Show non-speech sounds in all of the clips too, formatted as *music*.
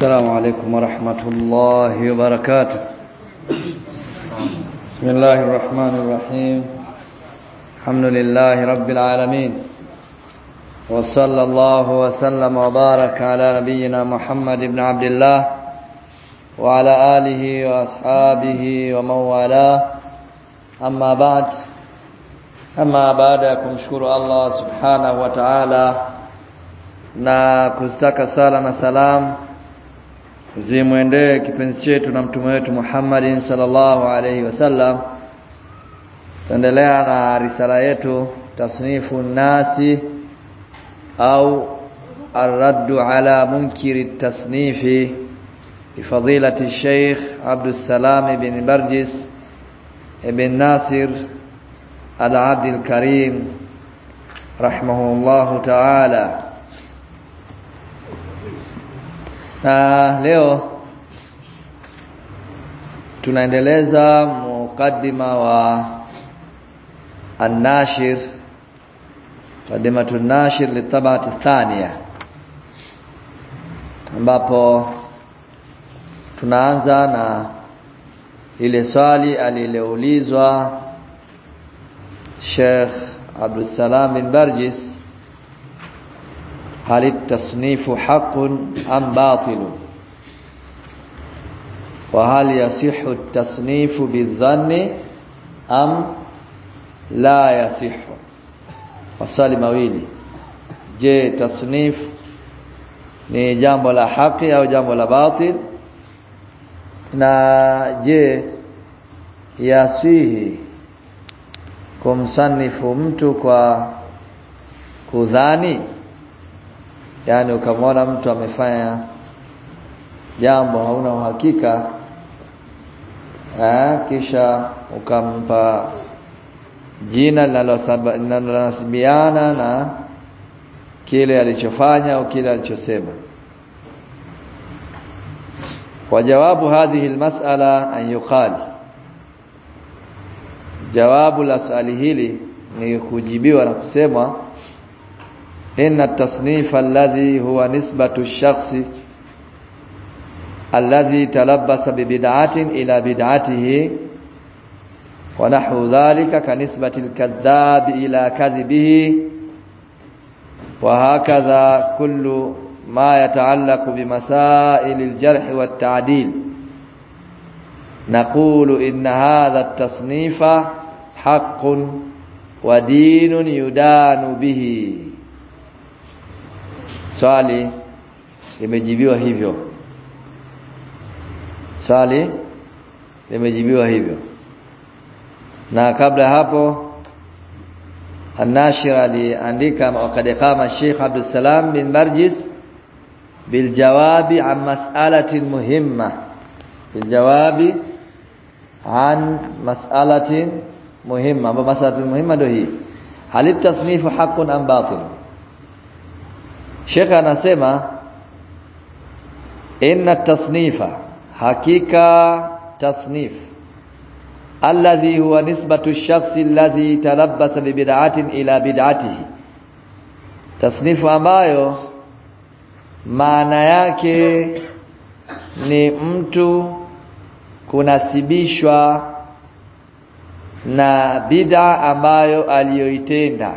السلام عليكم ورحمة الله وبركاته. بسم الله الرحمن الرحيم. الحمد لله رب العالمين. وصلى الله وسلم وبارك على نبينا محمد بن عبد الله وعلى آله وأصحابه ومن والاه. أما بعد أما بعد kumshukuru Allah subhanahu wa ta'ala na kuzitaka sala na salam zimwendee kipenzi chetu na mtume wetu Muhammadin sallallahu alaihi wasallam tuendelea na risala yetu tasnifu nasi au arraddu ala munkiri tasnifi بفضيلة الشيخ عبد السلام بن برجس بن ناصر العبد الكريم رحمه na leo tunaendeleza mukaddima wa an-nashir mukaddimatu an-nashir litabati thania ambapo tunaanza na ile swali aliloulizwa Sheikh Abdul Salam bin Barjis هل التصنيف حق أم باطل وهل يصح التصنيف بالظن أم لا يصح maswali mawili je tasnif ni jambo la haki au jambo la batil na je yaswihi kumsanifu mtu kwa kudhani yani ukamwona mtu amefanya jambo hauna uhakika eh, kisha ukampa jina linalonasibiana na kile alichofanya au kile alichosema. Kwa jawabu hadhihi almas'ala an yuqal. Jawabu la swali hili ni kujibiwa na kusemwa إن التصنيف الذي هو نسبة الشخص الذي تلبس ببدعة إلى بدعته ونحو ذلك كنسبة الكذاب إلى كذبه وهكذا كل ما يتعلق بمسائل الجرح والتعديل. نقول إن هذا التصنيف حق ودين يدان به. Swali limejibiwa hivyo. Swali limejibiwa hivyo. Na kabla hapo An-Nashir aliandika wakad qama Sheikh Abdul Salam bin Barjis bil jawabi an mas'alatin muhimma. Bil jawabi an mas'alatin muhimma. Ambapo mas'alatin muhimma ndio hii. Hal Sheikh anasema inna tasnifa hakika tasnif alladhi huwa nisbatu shakhsi alladhi talabbasa bi bid'atin ila bid'atihi. Tasnifu ambayo maana yake ni mtu kunasibishwa na bid'a ambayo aliyoitenda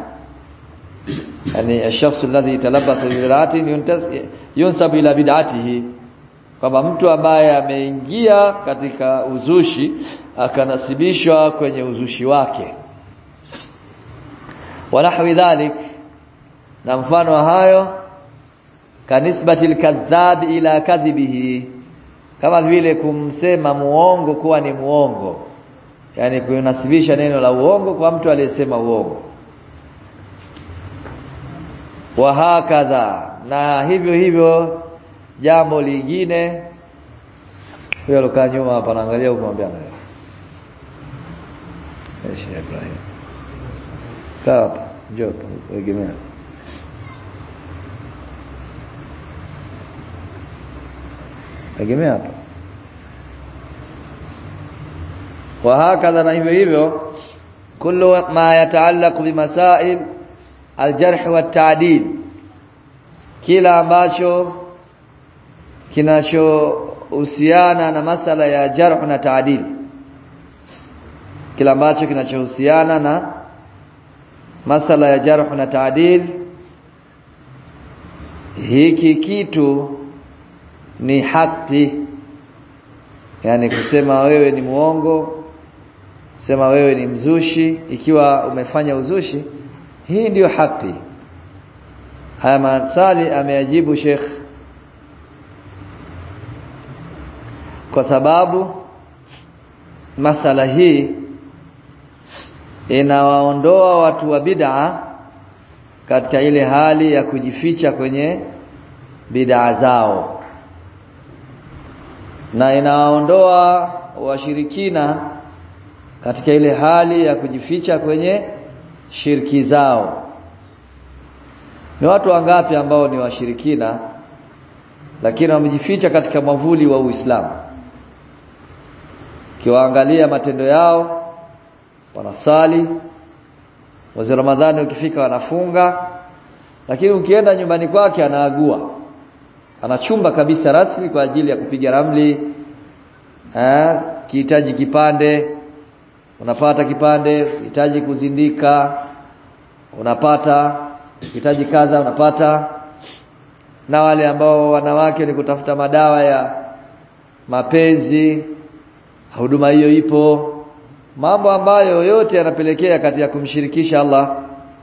yani ash-shakhs alladhi talabasa bi yunsabu ila bid'atihi. Kwamba mtu ambaye ameingia katika uzushi akanasibishwa kwenye uzushi wake. Wanahwi dhalik na mfano hayo kanisbati al-kadhab ila kadhibihi. Kama vile kumsema muongo kuwa ni muongo. Yani kunasibisha neno la uongo kwa mtu aliyesema uongo wa hakadha. Na hivyo hivyo jambo lingine. Huyo alokaa nyuma hapa naangalia huko mwambia naye Sheikh Ibrahim. Kaa njoo egemea. Egemea hapa. Wa hakadha na hivyo hivyo kullu ma yataallaqu bimasail aljarh wa ta'dil. Kila ambacho kinachohusiana na masala ya jarh na tadil. Kila ambacho kinachohusiana na masala ya jarh na taadil hiki kitu ni haki. Yani kusema wewe ni muongo kusema wewe ni mzushi ikiwa umefanya uzushi hii ndiyo haki. Haya maswali ameajibu Sheikh. Kwa sababu masala hii inawaondoa watu wa bid'a katika ile hali ya kujificha kwenye bid'a zao. Na inawaondoa washirikina katika ile hali ya kujificha kwenye shirki zao. Ni watu wangapi ambao ni washirikina lakini wamejificha katika mwavuli wa Uislamu? Kiwaangalia matendo yao wanasali mwezi Ramadhani ukifika wanafunga lakini ukienda nyumbani kwake anaagua. Anachumba kabisa rasmi kwa ajili ya kupiga ramli eh kihitaji kipande unapata kipande hitaji kuzindika unapata hitaji kadha unapata. Na wale ambao wanawake ni kutafuta madawa ya mapenzi huduma hiyo ipo. Mambo ambayo yote yanapelekea kati ya kumshirikisha Allah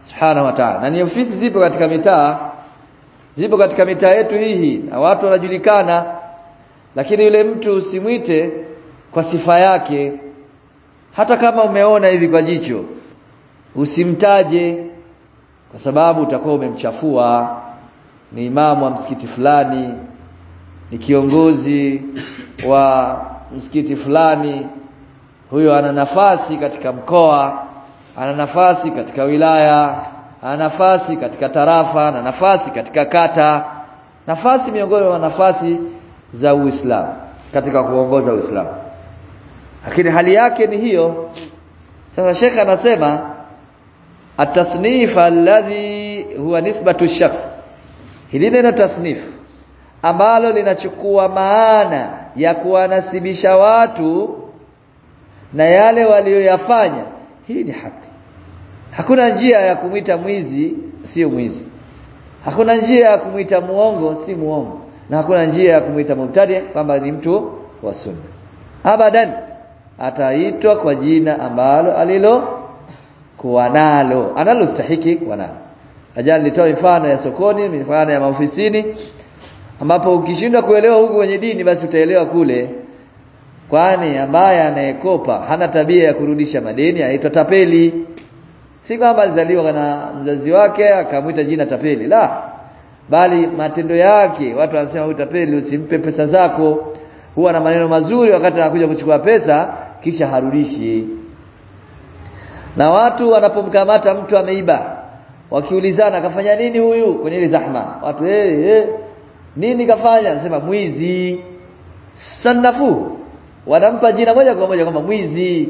subhanahu wa ta'ala. Na ni ofisi zipo katika mitaa zipo katika mitaa yetu hii na watu wanajulikana. Lakini yule mtu usimwite kwa sifa yake hata kama umeona hivi kwa jicho usimtaje kwa sababu utakuwa umemchafua. Ni imamu wa msikiti fulani ni kiongozi wa msikiti fulani. Huyo ana nafasi katika mkoa ana nafasi katika wilaya ana nafasi katika tarafa ana nafasi katika kata. Nafasi miongoni mwa nafasi za Uislamu katika kuongoza Uislamu lakini hali yake ni hiyo. Sasa Sheikh anasema at-tasnif alladhi huwa nisbatu shakhs. Hili neno tasnif ambalo linachukua maana ya kuwanasibisha watu na yale walioyafanya hii ni haki. Hakuna njia ya kumwita mwizi sio mwizi. Hakuna njia ya kumwita muongo si muongo. Na hakuna njia ya kumwita mubtadi kwamba ni mtu wa sunna. Abadan ataitwa kwa jina ambalo alilo kuwa nalo. Analostahiki kuwa nalo. Ajali nitoa mifano ya sokoni mifano ya maofisini ambapo ukishindwa kuelewa huku kwenye dini basi utaelewa kule. Kwani ambaye anayekopa hana tabia ya kurudisha madeni aitwa tapeli. Si kwamba alizaliwa na mzazi wake akamwita jina tapeli. La. Bali matendo yake watu wanasema huyu tapeli usimpe pesa zako. Huwa na maneno mazuri wakati anakuja kuchukua pesa kisha harudishi. Na watu wanapomkamata mtu ameiba wakiulizana kafanya nini huyu kwenye ile zahma? Watu eh hey, hey, nini kafanya? Anasema mwizi. Sanafu wanampa jina moja kwa moja kwamba mwizi.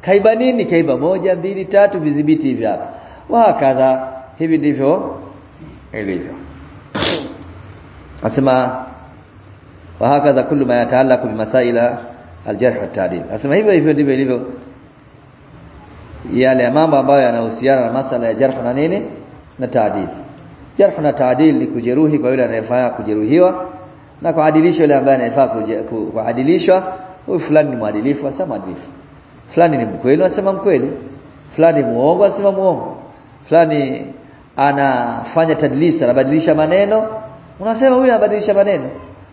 Kaiba nini? Kaiba moja mbili tatu vidhibiti hivi hapa. Wakadha hivi ndivyo ilivyo. Asema wahakadha kullu ma yataallaqu bimasaila aljarh watadil asema hivyo hivyo ndivyo ilivyo yale mambo ambayo yanahusiana na masala ya jarh na nini? Na ta'dil. Jarh na ta'dil ni kujeruhi kwa yule anayefanya kujeruhiwa. Na kuadilisha yule ambaye anayefaa kuadilishwa huyu fulani ni mwadilifu asema mwadilifu. Fulani ni mkweli asema mkweli. Fulani muongo asema muongo. Fulani anafanya tadlisa anabadilisha maneno. Unasema huyu anabadilisha maneno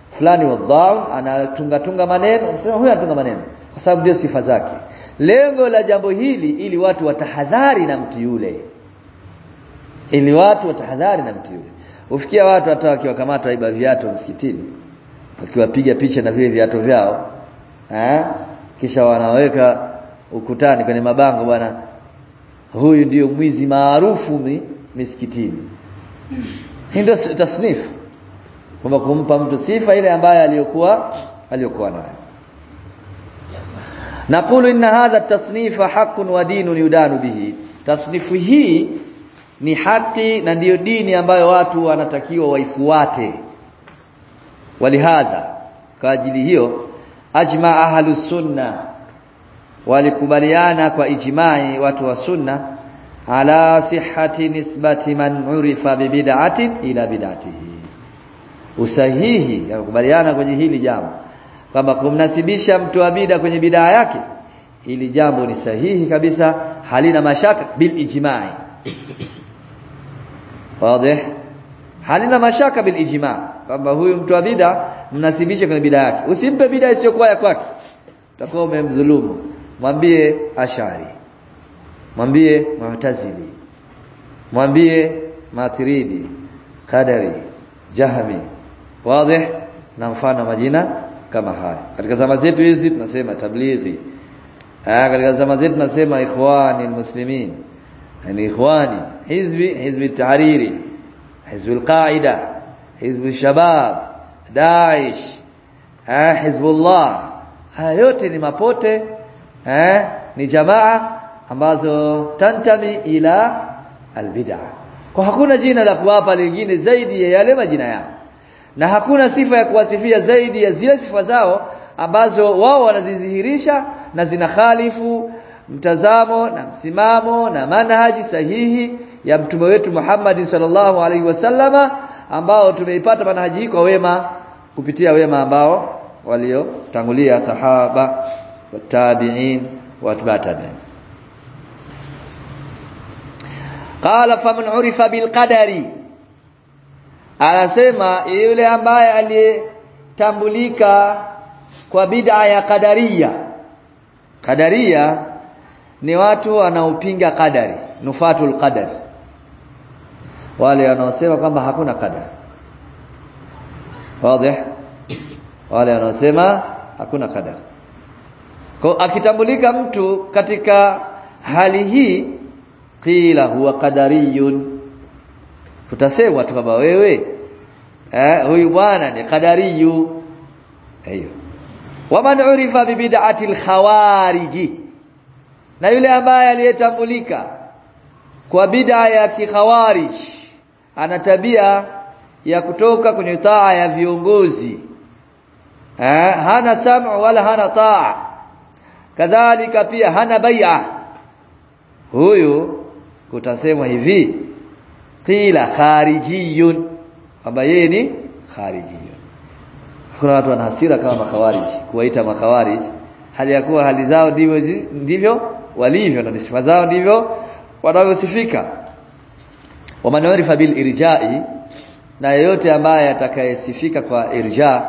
fulani wadhaun anatunga tunga maneno unasema huyu anatunga maneno kwa sababu ndio sifa zake. Lengo la jambo hili ili watu watahadhari na mtu yule. Ili watu watahadhari na mtu yule. Ufikia watu hata wakiwakamata waiba viatu msikitini wakiwapiga picha na vile viatu vyao eh kisha wanaweka ukutani kwenye mabango bwana huyu ndio mwizi maarufu misikitini. Hii ndio tasnifu kwamba kumpa mtu sifa ile ambayo aliyokuwa aliyokuwa nayo. Naqulu inna hadha tasnifa haqqun wa dinun yudanu bihi. Tasnifu hii ni haki na ndiyo dini ambayo watu wanatakiwa waifuate. Walihadha kwa ajili hiyo ajma ahlu sunna. Walikubaliana kwa ijmai watu wa sunna ala sihhati nisbati man urifa bibid'atin ila bid'atihi usahihi ya kukubaliana kwenye hili jambo. Kwamba kumnasibisha mtu wa bid'a kwenye bidaa yake hili jambo ni sahihi kabisa halina mashaka bil ijma'i. Wazi? Halina mashaka bil ijma' kwamba huyu mtu wa bid'a mnasibishe kwenye bidaa yake. Usimpe bid'a isiyokuwa ya kwake. Utakuwa umemdhulumu. Mwambie ashari. Mwambie mu'tazili. Mwambie matiridi kadari jahmi wazi na mfano majina kama haya. Katika zama zetu hizi tunasema tablighi. Ah katika zama zetu tunasema ikhwani muslimin yani ikhwani hizbi hizbi tahariri hizbi alqaida hizbi shabab daesh ah hizbullah. Haya yote ni mapote eh ni jamaa ambazo tantami ila albid'a kwa hakuna jina la kuwapa lingine zaidi ya yale majina yao na hakuna sifa ya kuwasifia zaidi ya zile sifa zao ambazo wao wanazidhihirisha na zinakhalifu mtazamo na msimamo na manhaji sahihi ya mtume wetu Muhammad sallallahu alaihi wasallama ambao tumeipata manhaji hii kwa wema kupitia wema ambao waliotangulia sahaba watabi'in wa tabi'in. Qala faman urifa bil qadari anasema yule ambaye aliyetambulika kwa bid'a ya kadaria kadaria ni watu wanaopinga kadari nufatul qadar. Wale wanaosema kwamba hakuna kadari wazi? Wale wanaosema hakuna kadari kwa akitambulika mtu katika hali hii qila huwa qadariyun tutasema tu baba wewe. Eh huyu bwana ni qadariyu. Hiyo waman urifa bi bid'atil al-khawariji na yule ambaye aliyetambulika kwa bid'a ya kikhawarij ana tabia ya kutoka kwenye taa ya viongozi. Eh hana sam'u wala hana taa. Kadhalika pia hana bai'a. Huyu kutasemwa hivi qila kharijiyun. Kwamba yeye ni kharijiyun. Kuna watu wana hasira kama makhawariji kuwaita makhawariji hali ya kuwa hali zao ndivyo ndivyo walivyo na sifa zao ndivyo wanavyosifika. Wa urifa bil irja'i na yeyote ambaye atakayesifika kwa irja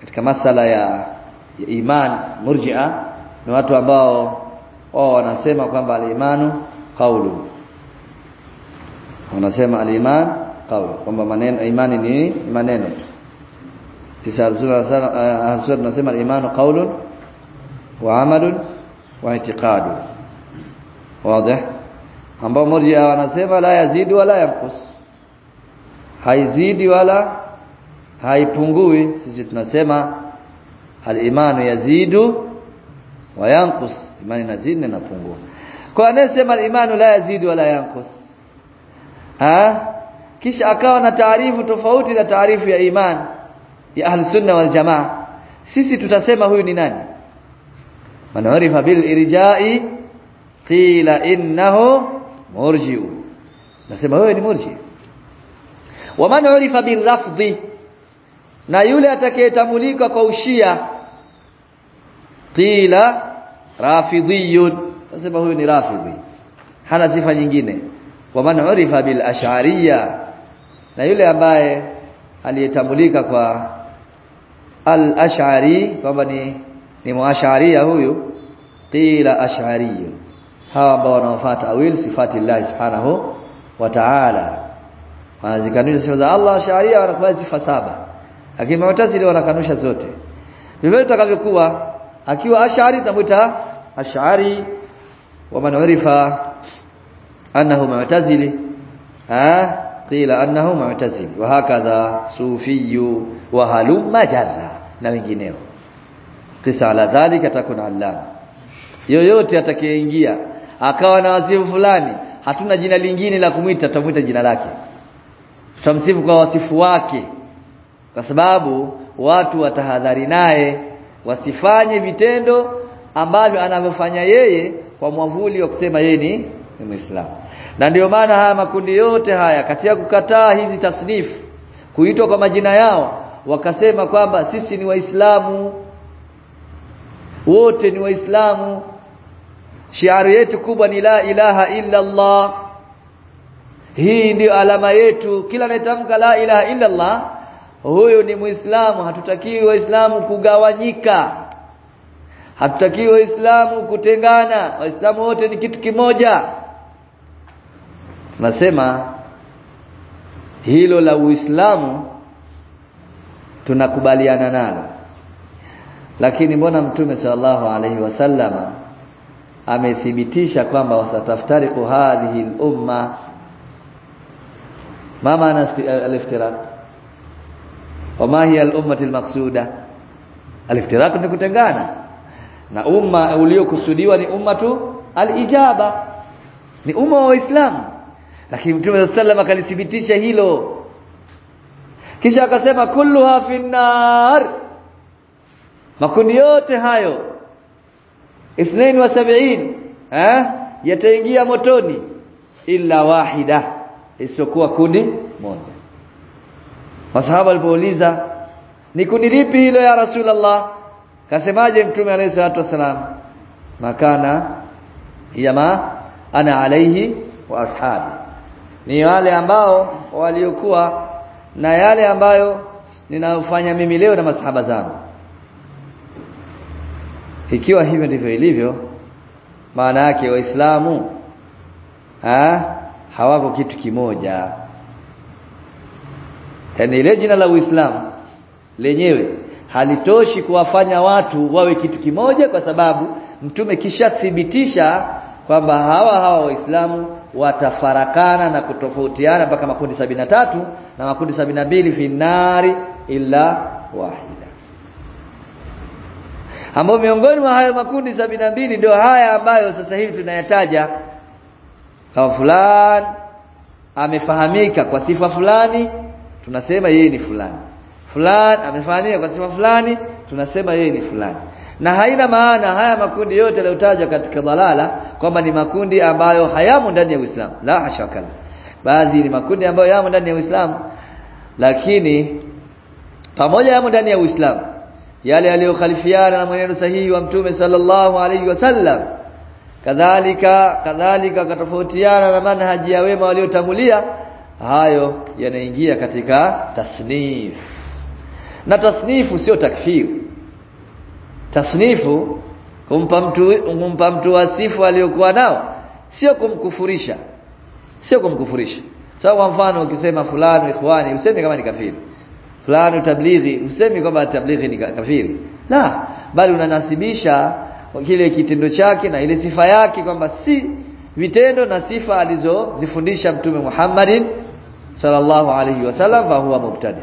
katika masala ya, ya iman murji'a ni watu ambao wao wanasema kwamba al-imanu qawlu wanasema al-iman qawlu kwamba maneno imani ni maneno. Isa Rasulullah tunasema al-imanu qawlun wa amalun wa i'tiqadu wazi? Ambao murji'a wanasema la yazidu wala yanqus haizidi wala haipungui. Sisi tunasema al-imanu yazidu wa yanqus imani inazidi na inapungua. Kwa anayesema al-imanu la yazidu wala yanqus ha? Kisha akawa na taarifu tofauti na taarifu ya iman ya ahli sunna wal jamaa. Sisi tutasema huyu ni nani? Man urifa bil irja'i qila innahu murji'u. Nasema wewe ni murji. Wa man urifa bil rafdhi na yule atakayetambulika kwa ushia qila rafidhiyun. Nasema huyu ni rafidhi hana sifa nyingine wa man urifa bil ash'ariyya. Na yule ambaye aliyetambulika kwa al ash'ari kwamba ni ni muasharia huyu qila ash'ari hawa ambao wanaofuata awil sifati Allah subhanahu wa ta'ala. Wanazikanusha sifa za Allah ash'ariyya wanakubali sifa saba. Lakini mu'tazili wanakanusha zote. Vivyo tutakavyokuwa akiwa ash'ari tunamuita ash'ari. Wa man urifa annahu mu'tazili ah qila annahu mu'tazili wa hakadha sufiyyu wa halumma jarra na wengineo kisa ala dhalika takuna allama yoyote atakayeingia akawa na wasifu fulani hatuna jina lingine la kumwita tutamwita jina lake tutamsifu kwa wasifu wake kwa sababu watu watahadhari naye wasifanye vitendo ambavyo anavyofanya yeye kwa mwavuli wa kusema yeye ni, ni Muislamu na ndio maana haya makundi yote haya katika kukataa hizi tasnifu kuitwa kwa majina yao wakasema kwamba sisi ni waislamu. Wote ni waislamu. Shiari yetu kubwa ni la ilaha illa Allah hii ndio alama yetu. Kila anayetamka la ilaha illa Allah huyo ni muislamu. Hatutakiwi waislamu kugawanyika. Hatutakiwi waislamu kutengana. Waislamu wote ni kitu kimoja nasema hilo la uislamu tunakubaliana nalo. Lakini mbona mtume sallallahu alaihi wasallama amethibitisha kwamba wasataftariqu hadhihi al-umma? Mama al-iftiraq? Wama hiya al-ummati al-maqsuda? Al-iftiraq ni kutengana. Na umma uliokusudiwa ni ummatu al-ijaba. Ni umma wa waislamu lakini mtume sallam akalithibitisha hilo. Kisha akasema kulluha finnar. Makundi yote hayo 72 eh yataingia motoni illa wahida isiyokuwa kundi moja. Masahaba walipouliza ni kundi lipi hilo ya rasulullah? Kasemaje mtume alayhi salatu wasalam makana yama ana alaihi wa ashabi ni wale ambao waliokuwa na yale ambayo ninayofanya mimi leo na masahaba zangu. Ikiwa hivyo ndivyo ilivyo maana yake waislamu hawako kitu kimoja. Yani ile jina la uislamu lenyewe halitoshi kuwafanya watu wawe kitu kimoja kwa sababu mtume kishathibitisha kwamba hawa hawa waislamu watafarakana na kutofautiana mpaka makundi sabina tatu na makundi sabina mbili finari illa wahida. Ambao miongoni mwa hayo makundi sabina mbili ndio haya ambayo sasa hivi tunayataja. Kama fulani amefahamika kwa sifa fulani tunasema yeye ni fulani. Fulani amefahamika kwa sifa fulani tunasema yeye ni fulani na haina maana haya makundi yote yaliyotajwa katika dalala kwamba ni makundi ambayo hayamo ndani ya Uislamu. La hashaka baadhi ni makundi ambayo yamo ndani ya Uislamu lakini pamoja yamo ndani ya Uislamu. Yale yaliyokhalifiana na mwenendo sahihi wa mtume sallallahu alaihi wasallam kadhalika kadhalika katofautiana na manhaji ya wema waliotangulia hayo yanaingia katika tasnif. Na tasnifu sio takfiri tasnifu kumpa mtu kumpa mtu wasifu aliyokuwa nao sio kumkufurisha. Sio kumkufurisha. Sawa kwa mfano ukisema fulani ikhwani useme kama ni kafiri. Fulani tablighi usemi kwamba tablighi ni kafiri. La bali unanasibisha kile kitendo chake na ile sifa yake kwamba si vitendo na sifa alizozifundisha mtume Muhammadin sallallahu alaihi wasallam fa huwa mubtadi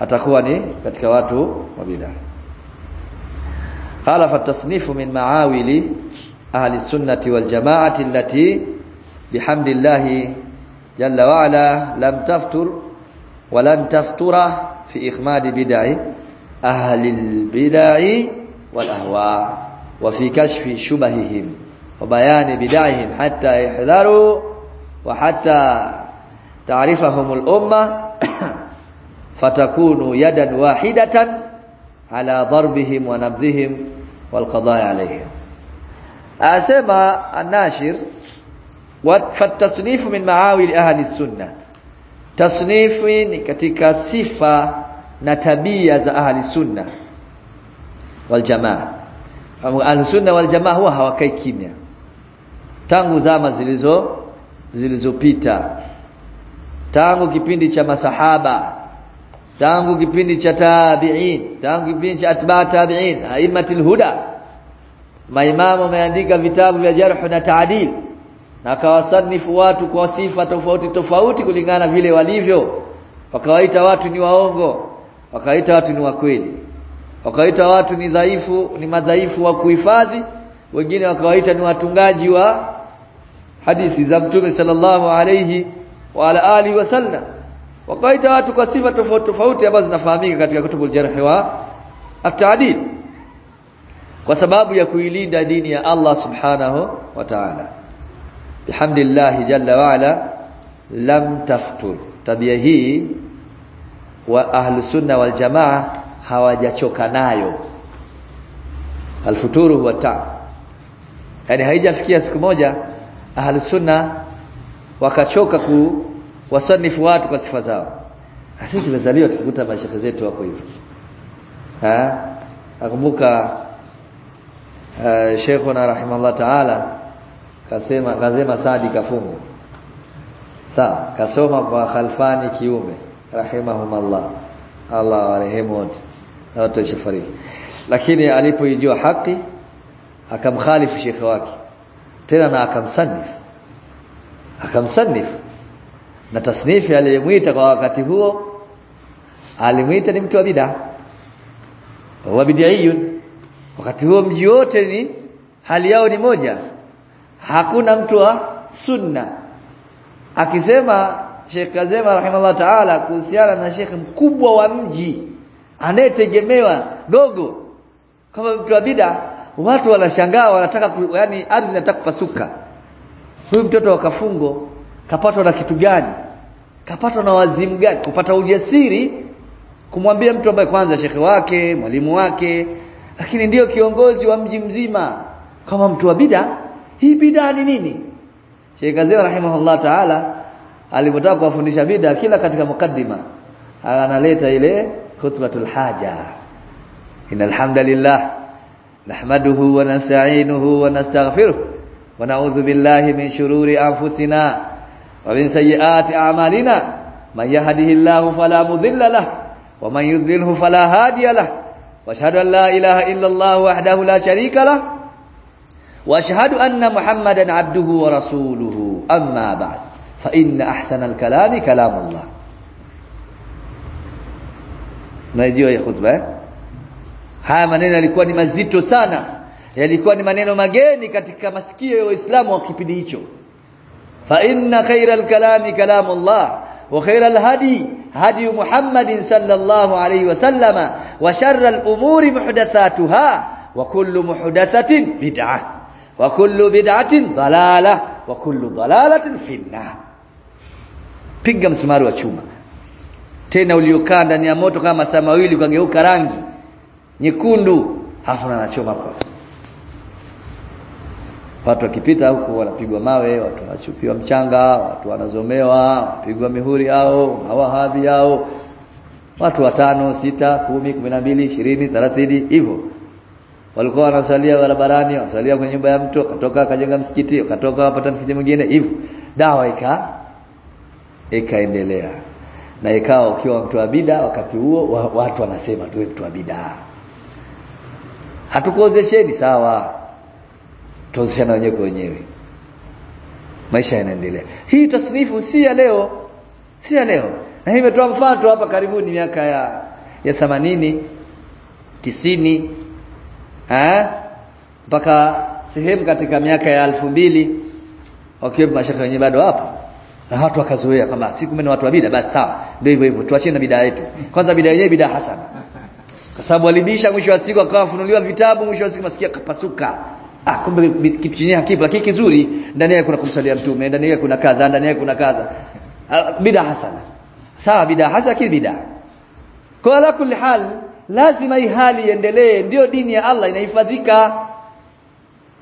atakuwa ni katika watu wa bid'ah قال فالتصنيف من معاول أهل السنة والجماعة التي بحمد الله جل وعلا لم تفتر ولن تفتر في إخماد بدع أهل البدع والأهواء وفي كشف شبههم وبيان بدعهم حتى يحذروا وحتى تعرفهم الأمة *coughs* فتكون يدا واحدة ala darbihim wa nabdhihim wal qadai alayhim. Asema anashir wa fatasnifu min maawil ahli sunnah. Tasnifu ni katika sifa na tabia za ahli sunna wal jamaa. Ahli sunnah wal jamaa huwa hawakai kimya. Tangu zama zilizo zilizopita. Tangu kipindi cha masahaba tangu kipindi cha tabi'in tangu kipindi cha atba tabi'in aimatul huda. Maimamu wameandika vitabu vya jarh na taadil na kawasanifu watu kwa sifa tofauti tofauti kulingana vile walivyo. Wakawaita watu ni waongo wakawaita watu ni wakweli. Wakawaita watu ni dhaifu ni madhaifu wa kuhifadhi. Wengine wakawaita ni watungaji wa hadithi za mtume sallallahu alayhi wa alihi wasallam wakaita watu kwa sifa tofauti tofauti ambazo zinafahamika katika kutubul jarh wa at-ta'dil. Kwa sababu ya kuilinda dini ya Allah subhanahu wa ta'ala. Bihamdillah jalla wa ala lam taftur tabia hii wa ahlu sunna wal jamaa hawajachoka nayo. Alfuturu huwa ta yani haijafikia siku moja ahlu sunna wakachoka ku wasanifu watu kwa sifa zao. Sisi tumezaliwa tukikuta mashaka zetu wako hivyo. Eh nakumbuka uh, Sheikhuna rahimahullah ta'ala kasema kasema Saadi kafungu. Sawa kasoma kwa Khalfani kiume rahimahumullah Allah warehemu wote wote shafariki lakini alipoijua haki akamkhalifu shekhe wake. Tena na akamsanifu. Akamsanifu na tasnifi aliyemwita kwa wakati huo alimwita ni mtu wa bid'a. Wa bid'iyun. Wakati huo mji wote ni hali yao ni moja. Hakuna mtu wa sunna. Akisema Sheikh Kazema rahimahullah ta'ala kuhusiana na Sheikh mkubwa wa mji anayetegemewa gogo kama mtu wa bid'a watu wanashangaa wanataka yaani ardhi inataka kupasuka. Huyu mtoto wa kafungo kapatwa na kitu gani? Kapatwa na wazimu gani? Kupata ujasiri kumwambia mtu ambaye kwanza shekhe wake mwalimu wake lakini ndiyo kiongozi wa mji mzima. Kama mtu wa bid'a hii bid'a ni nini? Sheikh Azim rahimahullah ta'ala alipotaka kuwafundisha bid'a kila katika mukaddima analeta ile khutbatul haja. Innal hamdalillah nahmaduhu wa nasta'inuhu wa nastaghfiruh wa na'udhu billahi min shururi anfusina wa min sayyiati a'malina man yahdihillahu fala mudilla lahu wa man yudlilhu fala hadiya lahu wa ashhadu an la ilaha illa Allah wahdahu la sharika lahu wa ashhadu anna Muhammadan 'abduhu wa rasuluhu amma ba'd fa inna ahsanal kalami kalamullah Najua ya khutba eh? Haya maneno yalikuwa ni mazito sana. Yalikuwa ni maneno mageni katika masikio ya Waislamu wa kipindi hicho. Fa inna khayral kalami kalamullah wa khayral hadi hadi Muhammadin sallallahu alayhi wasallama wa sharral umuri muhdathatuha wa kullu muhdathatin bid'ah wa kullu bid'atin dalalah wa kullu dalalatin finnar. Piga msumari wa chuma. Tena uliokaa ndani ya moto kama masaa mawili ukageuka rangi. Nyekundu hafu anachoma kwa watu wakipita huku wanapigwa mawe watu wanachupiwa mchanga watu wanazomewa wanapigwa mihuri yao mawahabi yao. Watu watano sita kumi kumi na mbili ishirini thelathini hivyo. Walikuwa wanasalia barabarani wanasalia kwenye nyumba ya mtu akatoka akajenga msikiti akatoka wapata msikiti mwingine hivyo. Dawa ika ikaendelea. Na ikawa ukiwa mtu wa bida wakati huo watu wanasema tuwe mtu wa bida. Hatukuozesheni sawa tuozeshana wenyewe kwa wenyewe. Maisha yanaendelea. Hii tasnifu si ya leo. Si ya leo. Na hii imetoa mfano hapa karibuni miaka ya ya 80 tisini eh mpaka sehemu katika miaka ya elfu mbili wakiwa mashaka wenyewe bado hapo na watu wakazoea kwamba siku mimi watu wa bid'a basi sawa. Ndio hivyo hivyo. Tuachane na bid'a yetu. Kwanza bid'a yenyewe bid'a hasana. Kwa sababu walibisha mwisho wa siku akawa funuliwa vitabu mwisho wa siku masikia kapasuka ah kumbe kitu chenyewe hakipo lakini kizuri ndani yake kuna kumsalia mtume ndani yake kuna kadha ndani yake kuna kadha. Bid'a hasana. Sawa bid'a hasa kile bid'a. Kwa ala kulli hal lazima hii hali iendelee ndio dini ya Allah inahifadhika.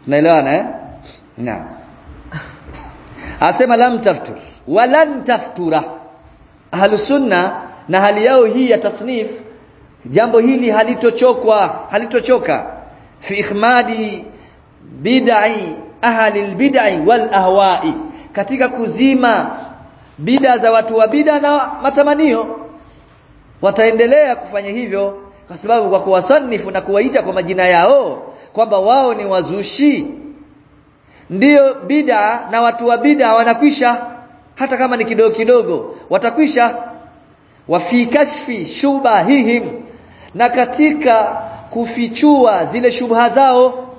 Naelewana eh? Na asema lam taftur walan taftura. Ahlus sunna na hali yao hii ya tasnif jambo hili halitochokwa halitochoka. Fi ikhmadi bid'i ahli albid'i wal ahwa'i katika kuzima bida za watu wa bida na matamanio wataendelea kufanya hivyo kwa sababu kwa kuwasanifu na kuwaita kwa majina yao kwamba wao ni wazushi. Ndiyo bid'a na watu wa bid'a wanakwisha hata kama ni kidogo kidogo watakwisha. Wa fi kashfi shubahihim na katika kufichua zile shubha zao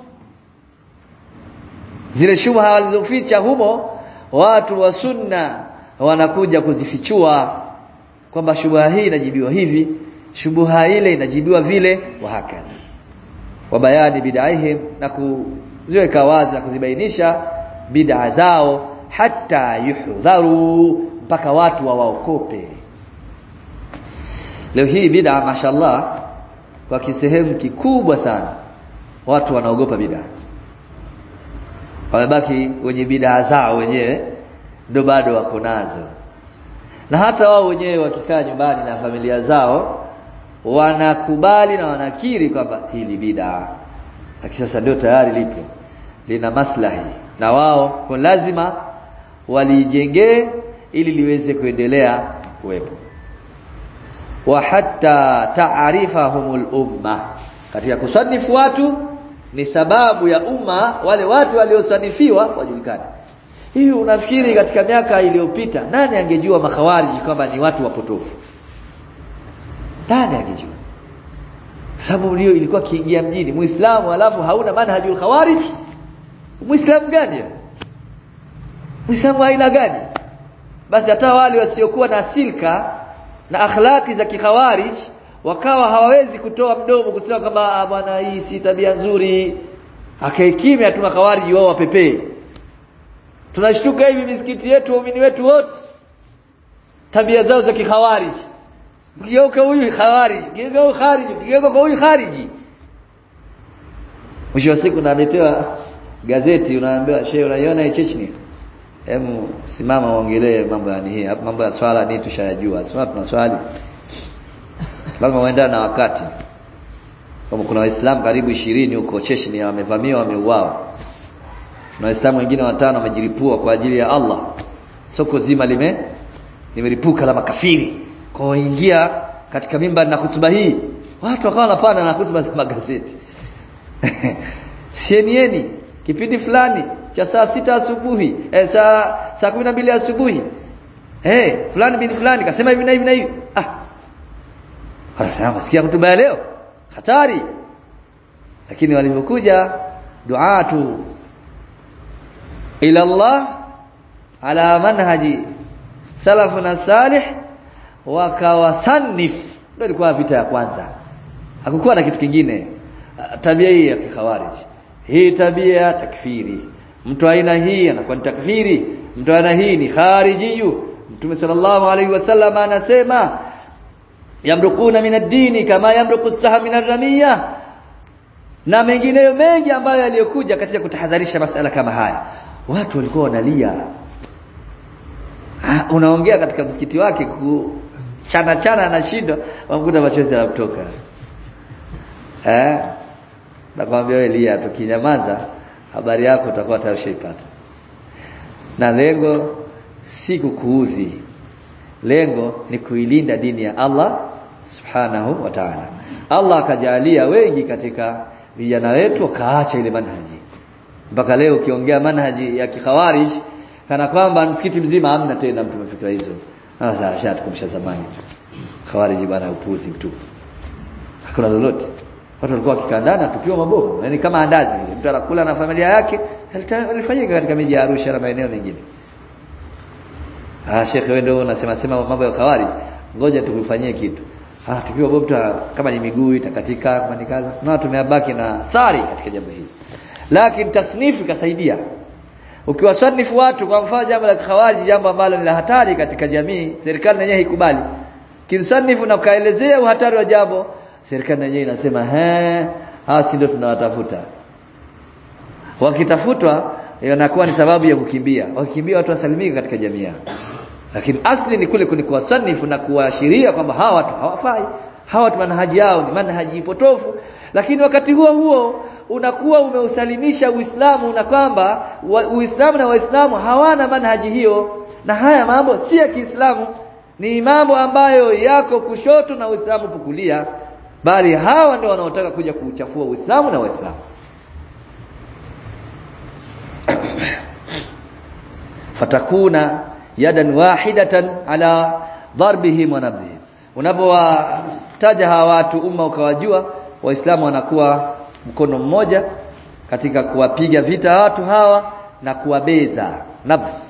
zile shubha walizoficha humo watu wa sunna wanakuja kuzifichua kwamba shubha hii inajibiwa hivi shubha ile inajibiwa vile wa hakadha. Wa bayani bid'ahim na kuziweka wazi na kuzibainisha bid'a zao hata yuhdharu mpaka watu wawaokope. Leo hii bid'a mashallah kwa kisehemu kikubwa sana watu wanaogopa bid'a wamebaki wenye bidaa zao wenyewe ndio bado wako nazo. Na hata wao wenyewe wakikaa nyumbani na familia zao wanakubali na wanakiri kwamba hili bidaa lakini sasa ndio tayari lipo. Lina maslahi. Na wao kwa lazima walijengee ili liweze kuendelea kuwepo. Wa hatta ta'rifahumul umma katika kusanifu watu ni sababu ya umma wale watu waliosanifiwa wajulikane. Hii unafikiri katika miaka iliyopita nani angejua makhawariji kwamba ni watu wapotofu? Nani angejua? Sababu ndio ilikuwa kiingia mjini. Muislamu alafu hauna manhajul khawarij? Muislamu gani? Muislamu aina gani? Basi hata wale wasiokuwa na silka na akhlaki za kikhawarij wakawa hawawezi kutoa mdomo kusema kama bwana hii si tabia nzuri. Akaikimya tu makawariji wao wapepee. Tunashtuka hivi misikiti yetu waumini wetu wote. Tabia zao za kikhawariji. Ukigeuka huyu khawariji ukigeuka khariji ukigeuka kwa huyu khariji mwisho wa siku naletewa gazeti unaambiwa shehe unaiona hii Chechnya hebu simama uongelee mambo ya hii hapa mambo ya swala ni tushayajua. Swala tuna swali lazima uendane na wakati. Kama kuna waislamu karibu ishirini huko Chechnya wamevamiwa wameuawa. Na waislamu wengine watano wamejiripua kwa ajili ya Allah. Soko zima lime limeripuka la makafiri. Kwa ingia katika mimba na hutuba hii. Watu wakawa napana na hutuba za magazeti. *laughs* Sienieni kipindi fulani cha saa sita asubuhi eh, saa saa kumi na mbili asubuhi. Eh fulani bin fulani kasema hivi na hivi na hivi. Ah wanasema wasikia hutuba leo. Hatari. Lakini walivyokuja duatu ila Allah ala manhaji. Salafuna salih wakawasanif ndio ilikuwa vita ya kwanza. Hakukuwa na kitu kingine. Tabia hii ya kikhawarij. Hii tabia ya takfiri. Mtu aina hii anakuwa ni takfiri. Mtu aina hii ni kharijiyu. Mtume sallallahu alaihi wasallam anasema yamrukuna min ad-dini kama yamruku as-sahm min ar-ramiyah na mengineyo mengi ambayo yaliyokuja katika kutahadharisha masala kama haya. Watu walikuwa wanalia. Unaongea katika msikiti wake kuchana chana na shindo wamkuta machozi yanatoka eh? Nakwambia wewe lia tukinyamaza habari yako utakuwa tayari na lengo si kukuudhi. Lengo ni kuilinda dini ya Allah subhanahu wa ta'ala. Allah akajalia wengi katika vijana wetu wakaacha ile manhaji. Mpaka leo ukiongea manhaji ya kikhawarij kana kwamba msikiti mzima hamna tena mtu mafikira hizo. Sasa ashatukumbusha zamani. Khawarij bana upuzi mtupu hakuna lolote. Watu walikuwa wakikandana tupiwa mabomu. Yani kama andazi vile. Mtu anakula na familia yake alifanyika katika miji ya Arusha na maeneo mengine. Ah shekhe wewe ndio unasema sema mambo ya khawarij. Ngoja tukufanyie kitu ah tupiwa mtu kama ni miguu itakatika kama ni kaza na tumeabaki na athari katika jambo hili. Lakini tasnifu ikasaidia. Ukiwasanifu watu kwa mfano jambo la khawaji, jambo ambalo ni la hatari katika jamii serikali yenyewe haikubali. Kimsanifu na kaelezea uhatari wa jambo serikali yenyewe inasema eh hawa si ndio tunawatafuta. Wakitafutwa inakuwa ni sababu ya kukimbia. Wakikimbia watu wasalimika katika jamii yao lakini asli ni kule kuwasanifu na kuwaashiria kwamba hawa watu hawafai. Hawa watu manhaji yao ni manhaji potofu. Lakini wakati huo huo unakuwa umeusalimisha Uislamu na kwamba Uislamu na Waislamu hawana manhaji hiyo. Na haya mambo si ya Kiislamu. Ni mambo ambayo yako kushoto na Uislamu pukulia bali hawa ndio wanaotaka kuja kuuchafua Uislamu na Waislamu. *coughs* Fatakuna yadan wahidatan ala darbihim wa nabdhihim unapowataja hawa watu umma ukawajua waislamu wanakuwa mkono mmoja katika kuwapiga vita watu hawa na kuwabeza nafsi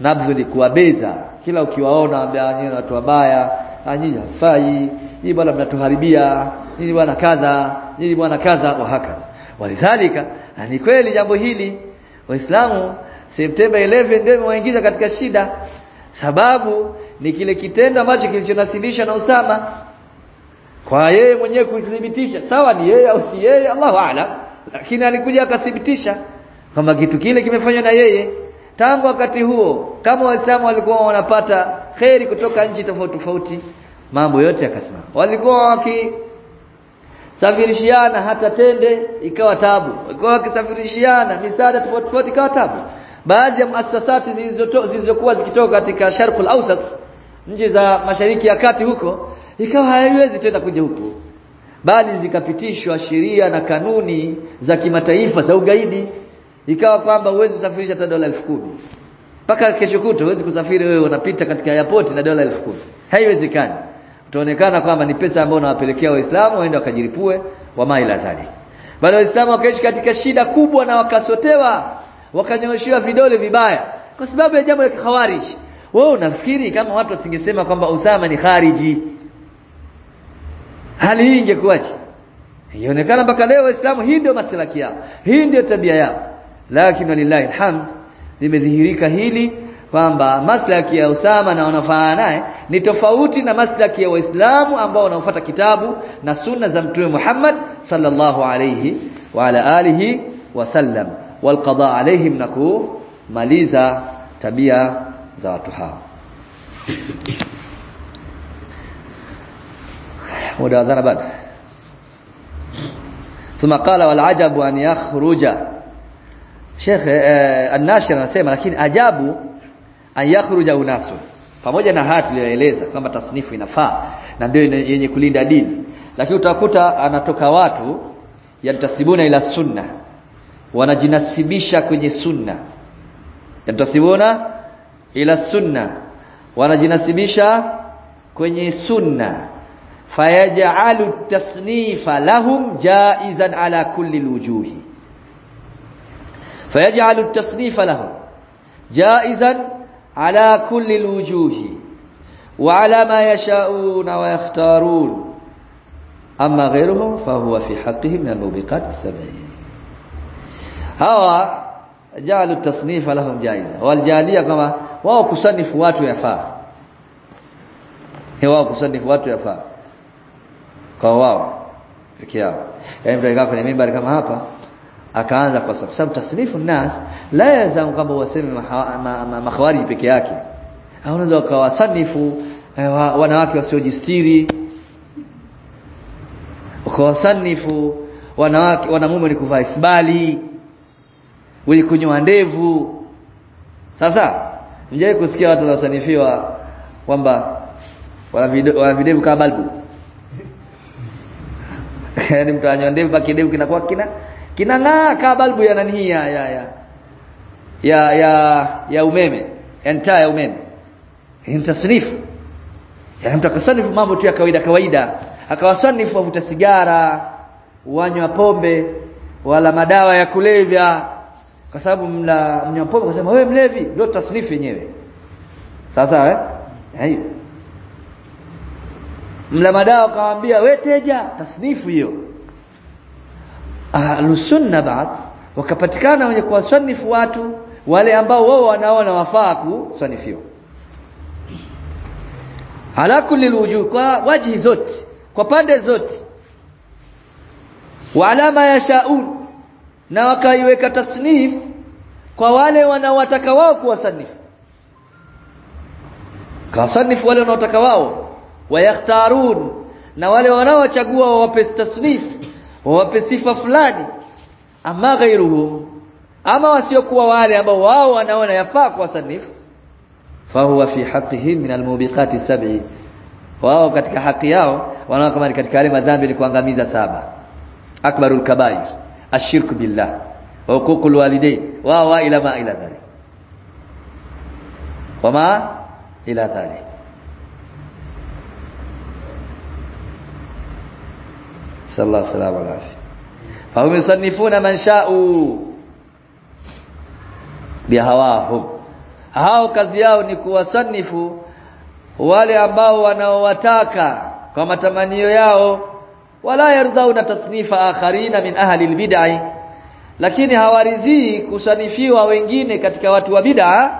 nabz ni kuwabeza. Kila ukiwaona nyinyi watu wabaya nyinyi hafai nyinyi bwana mnatuharibia nyinyi bwana kadha nyinyi bwana kadha wa hakadha. Walidhalika ni kweli jambo hili. Waislamu Septemba 11 ndio imewaingiza katika shida. Sababu ni kile kitendo ambacho kilichonasibisha na Usama. Kwa yeye mwenyewe kuthibitisha sawa ni yeye au si yeye Allahu aala lakini alikuja akathibitisha kama kitu kile kimefanywa na yeye. Tangu wakati huo kama waislamu walikuwa wanapata kheri kutoka nchi tofauti tofauti mambo yote yakasimama. Walikuwa waki safirishiana hata tende ikawa tabu. Walikuwa wakisafirishiana misaada tofauti tofauti ikawa tabu baadhi ya muasasati zilizokuwa zikitoka katika Sharqul Awsat nchi za mashariki ya kati huko ikawa haiwezi tena kuja huko bali zikapitishwa sheria na kanuni za kimataifa za ugaidi. Ikawa kwamba uwezi kusafirisha hata dola 10,000 mpaka kesho kuto huwezi kusafiri wewe unapita katika airport na dola 10,000 haiwezekani. Utaonekana kwamba ni pesa ambayo unawapelekea waislamu waende wakajiripue wa maila dhali bali waislamu wakaishi katika shida kubwa na wakasotewa wakanyoshiwa vidole vibaya. Kwa sababu ya jambo la khawarij. Wewe unafikiri kama watu wasingesema kwamba Usama ni khariji? Hali hii ingekuwaje? Ionekana mpaka leo waislamu hii ndio maslaki yao. Hii ndio tabia yao. Lakini walillahi alhamd limedhihirika hili kwamba maslaki ya Usama na wanafanana naye ni tofauti na maslaki ya waislamu ambao wanaofuata kitabu na sunna za mtume Muhammad sallallahu alayhi wa ala alihi wasallam walqada alaihim na kumaliza tabia za watu hao muda adhana bado ثم قال والعجب أن يخرج Sheikh eh, An-Nashir anasema lakini ajabu an yakhruja unasu pamoja na haya tuliyoeleza kwamba tasnifu inafaa na ndio yenye kulinda dini lakini utakuta anatoka watu yantasibuna ila sunna wanajinasibisha kwenye sunna yantasibuna ila sunna wanajinasibisha kwenye sunna fayaj'alu tasnifa lahum jaizan ala kulli alwujuhi فيجعل التصنيف لهم جائزا على كل الوجوه وعلى ما يشاءون ويختارون أما غيرهم فهو في حقهم من الموبقات السبعين hawa jalu tasnifa lahum jaiza. Waljalia kama wao kusanifu watu yafaa. Wao kusanifu watu yafaa. Kwa wao peke yao. Yani mtu alikaa kwenye mimbari kama hapa akaanza kwa sababu tasnifu nnas la yazamu kama waseme makhawariji peke yake. Au unaweza ukawasanifu eh, wanawake wasiojistiri. Ukawasanifu wanawake wanamume ni kuvaa isbali kunyoa ndevu. Sasa mjai kusikia watu wanasanifiwa kwamba wana videvu kama balbu. *laughs* Yaani mtu anyoa ndevu baki ndevu kinakuwa kina kinang'aa kama balbu ya nani ya ya ya ya ya, umeme enta taa ya umeme. Ni yani mtu akasanifu mambo tu ya kawaida kawaida. Akawasanifu wavuta sigara wanywa pombe wala madawa ya kulevya kwa sababu mla mnywa pombe kasema wewe mlevi ndio tasnifu yenyewe. Sasa eh? Hiyo mla madawa kawaambia we teja tasnifu hiyo. Ahlusunna baad wakapatikana wenye kuwasanifu watu wale ambao wao wanaona wafaa kusanifiwa. Ala kulli wujuh kwa wajhi zote kwa pande zote. Wa alama yashaun na wakaiweka tasnif kwa wale wanaowataka wao kuwasanifu kawasanifu wale wanaotaka wao. Wayakhtarun na wale wanaochagua wawape tasnif wawape sifa fulani. Ama ghairuhum ama wasiokuwa wale ambao wao wanaona yafaa kuwasanifu fahuwa fi haqqihim min almubiqati sab'i. Wao katika haki yao wanaona kama katika yale madhambi ni kuangamiza saba. Akbarul kabair ashirku billah. Wa huququl walidain. Wa wa ila ma ila dhalik. Wama ila dhalik. Sallallahu alaihi wasallam fahum yusannifuna man sha'u. Bihawahum hao kazi yao ni kuwasanifu wale ambao wanaowataka kwa matamanio yao wala yardhauna tasnifa akharina min ahli albid'ah. Lakini hawaridhii kusanifiwa wengine katika watu wa bid'a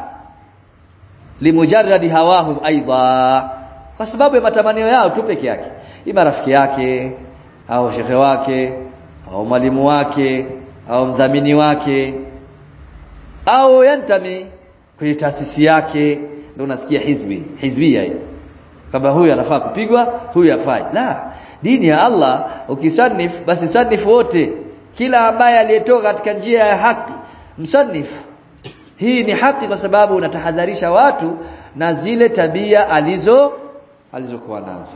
limujarradi hawahum aidha. Kwa sababu ya matamanio yao tu peke yake. Ima rafiki yake au shekhe wake au mwalimu wake au mdhamini wake au yantami kwenye taasisi yake. Ndio unasikia hizbi hizbia hii. Kama huyu anafaa kupigwa huyu afai. La dini ya Allah ukisanif basi sanif wote. Kila ambaye aliyetoka katika njia ya haki msanif hii ni haki kwa sababu unatahadharisha watu na zile tabia alizo alizokuwa nazo.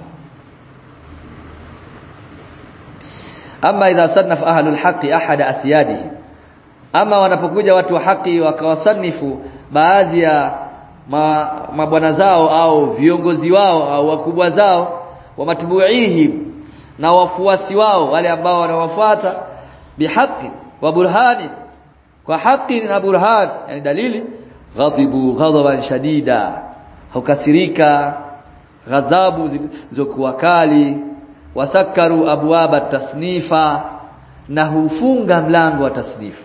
Ama idha sanaf ahlul haqi ahada asiyadihi ama wanapokuja watu wa haki wakawasanifu baadhi ya mabwana ma zao au viongozi wao au wakubwa zao wa matbuihim na wafuasi wao wale ambao wanawafuata bihaqi wa burhani. Kwa haki na burhan yani dalili ghadhibu ghadaban shadida hukasirika ghadhabu zilizokuwa kali wasakaru abwaba tasnifa na hufunga mlango wa tasnifu.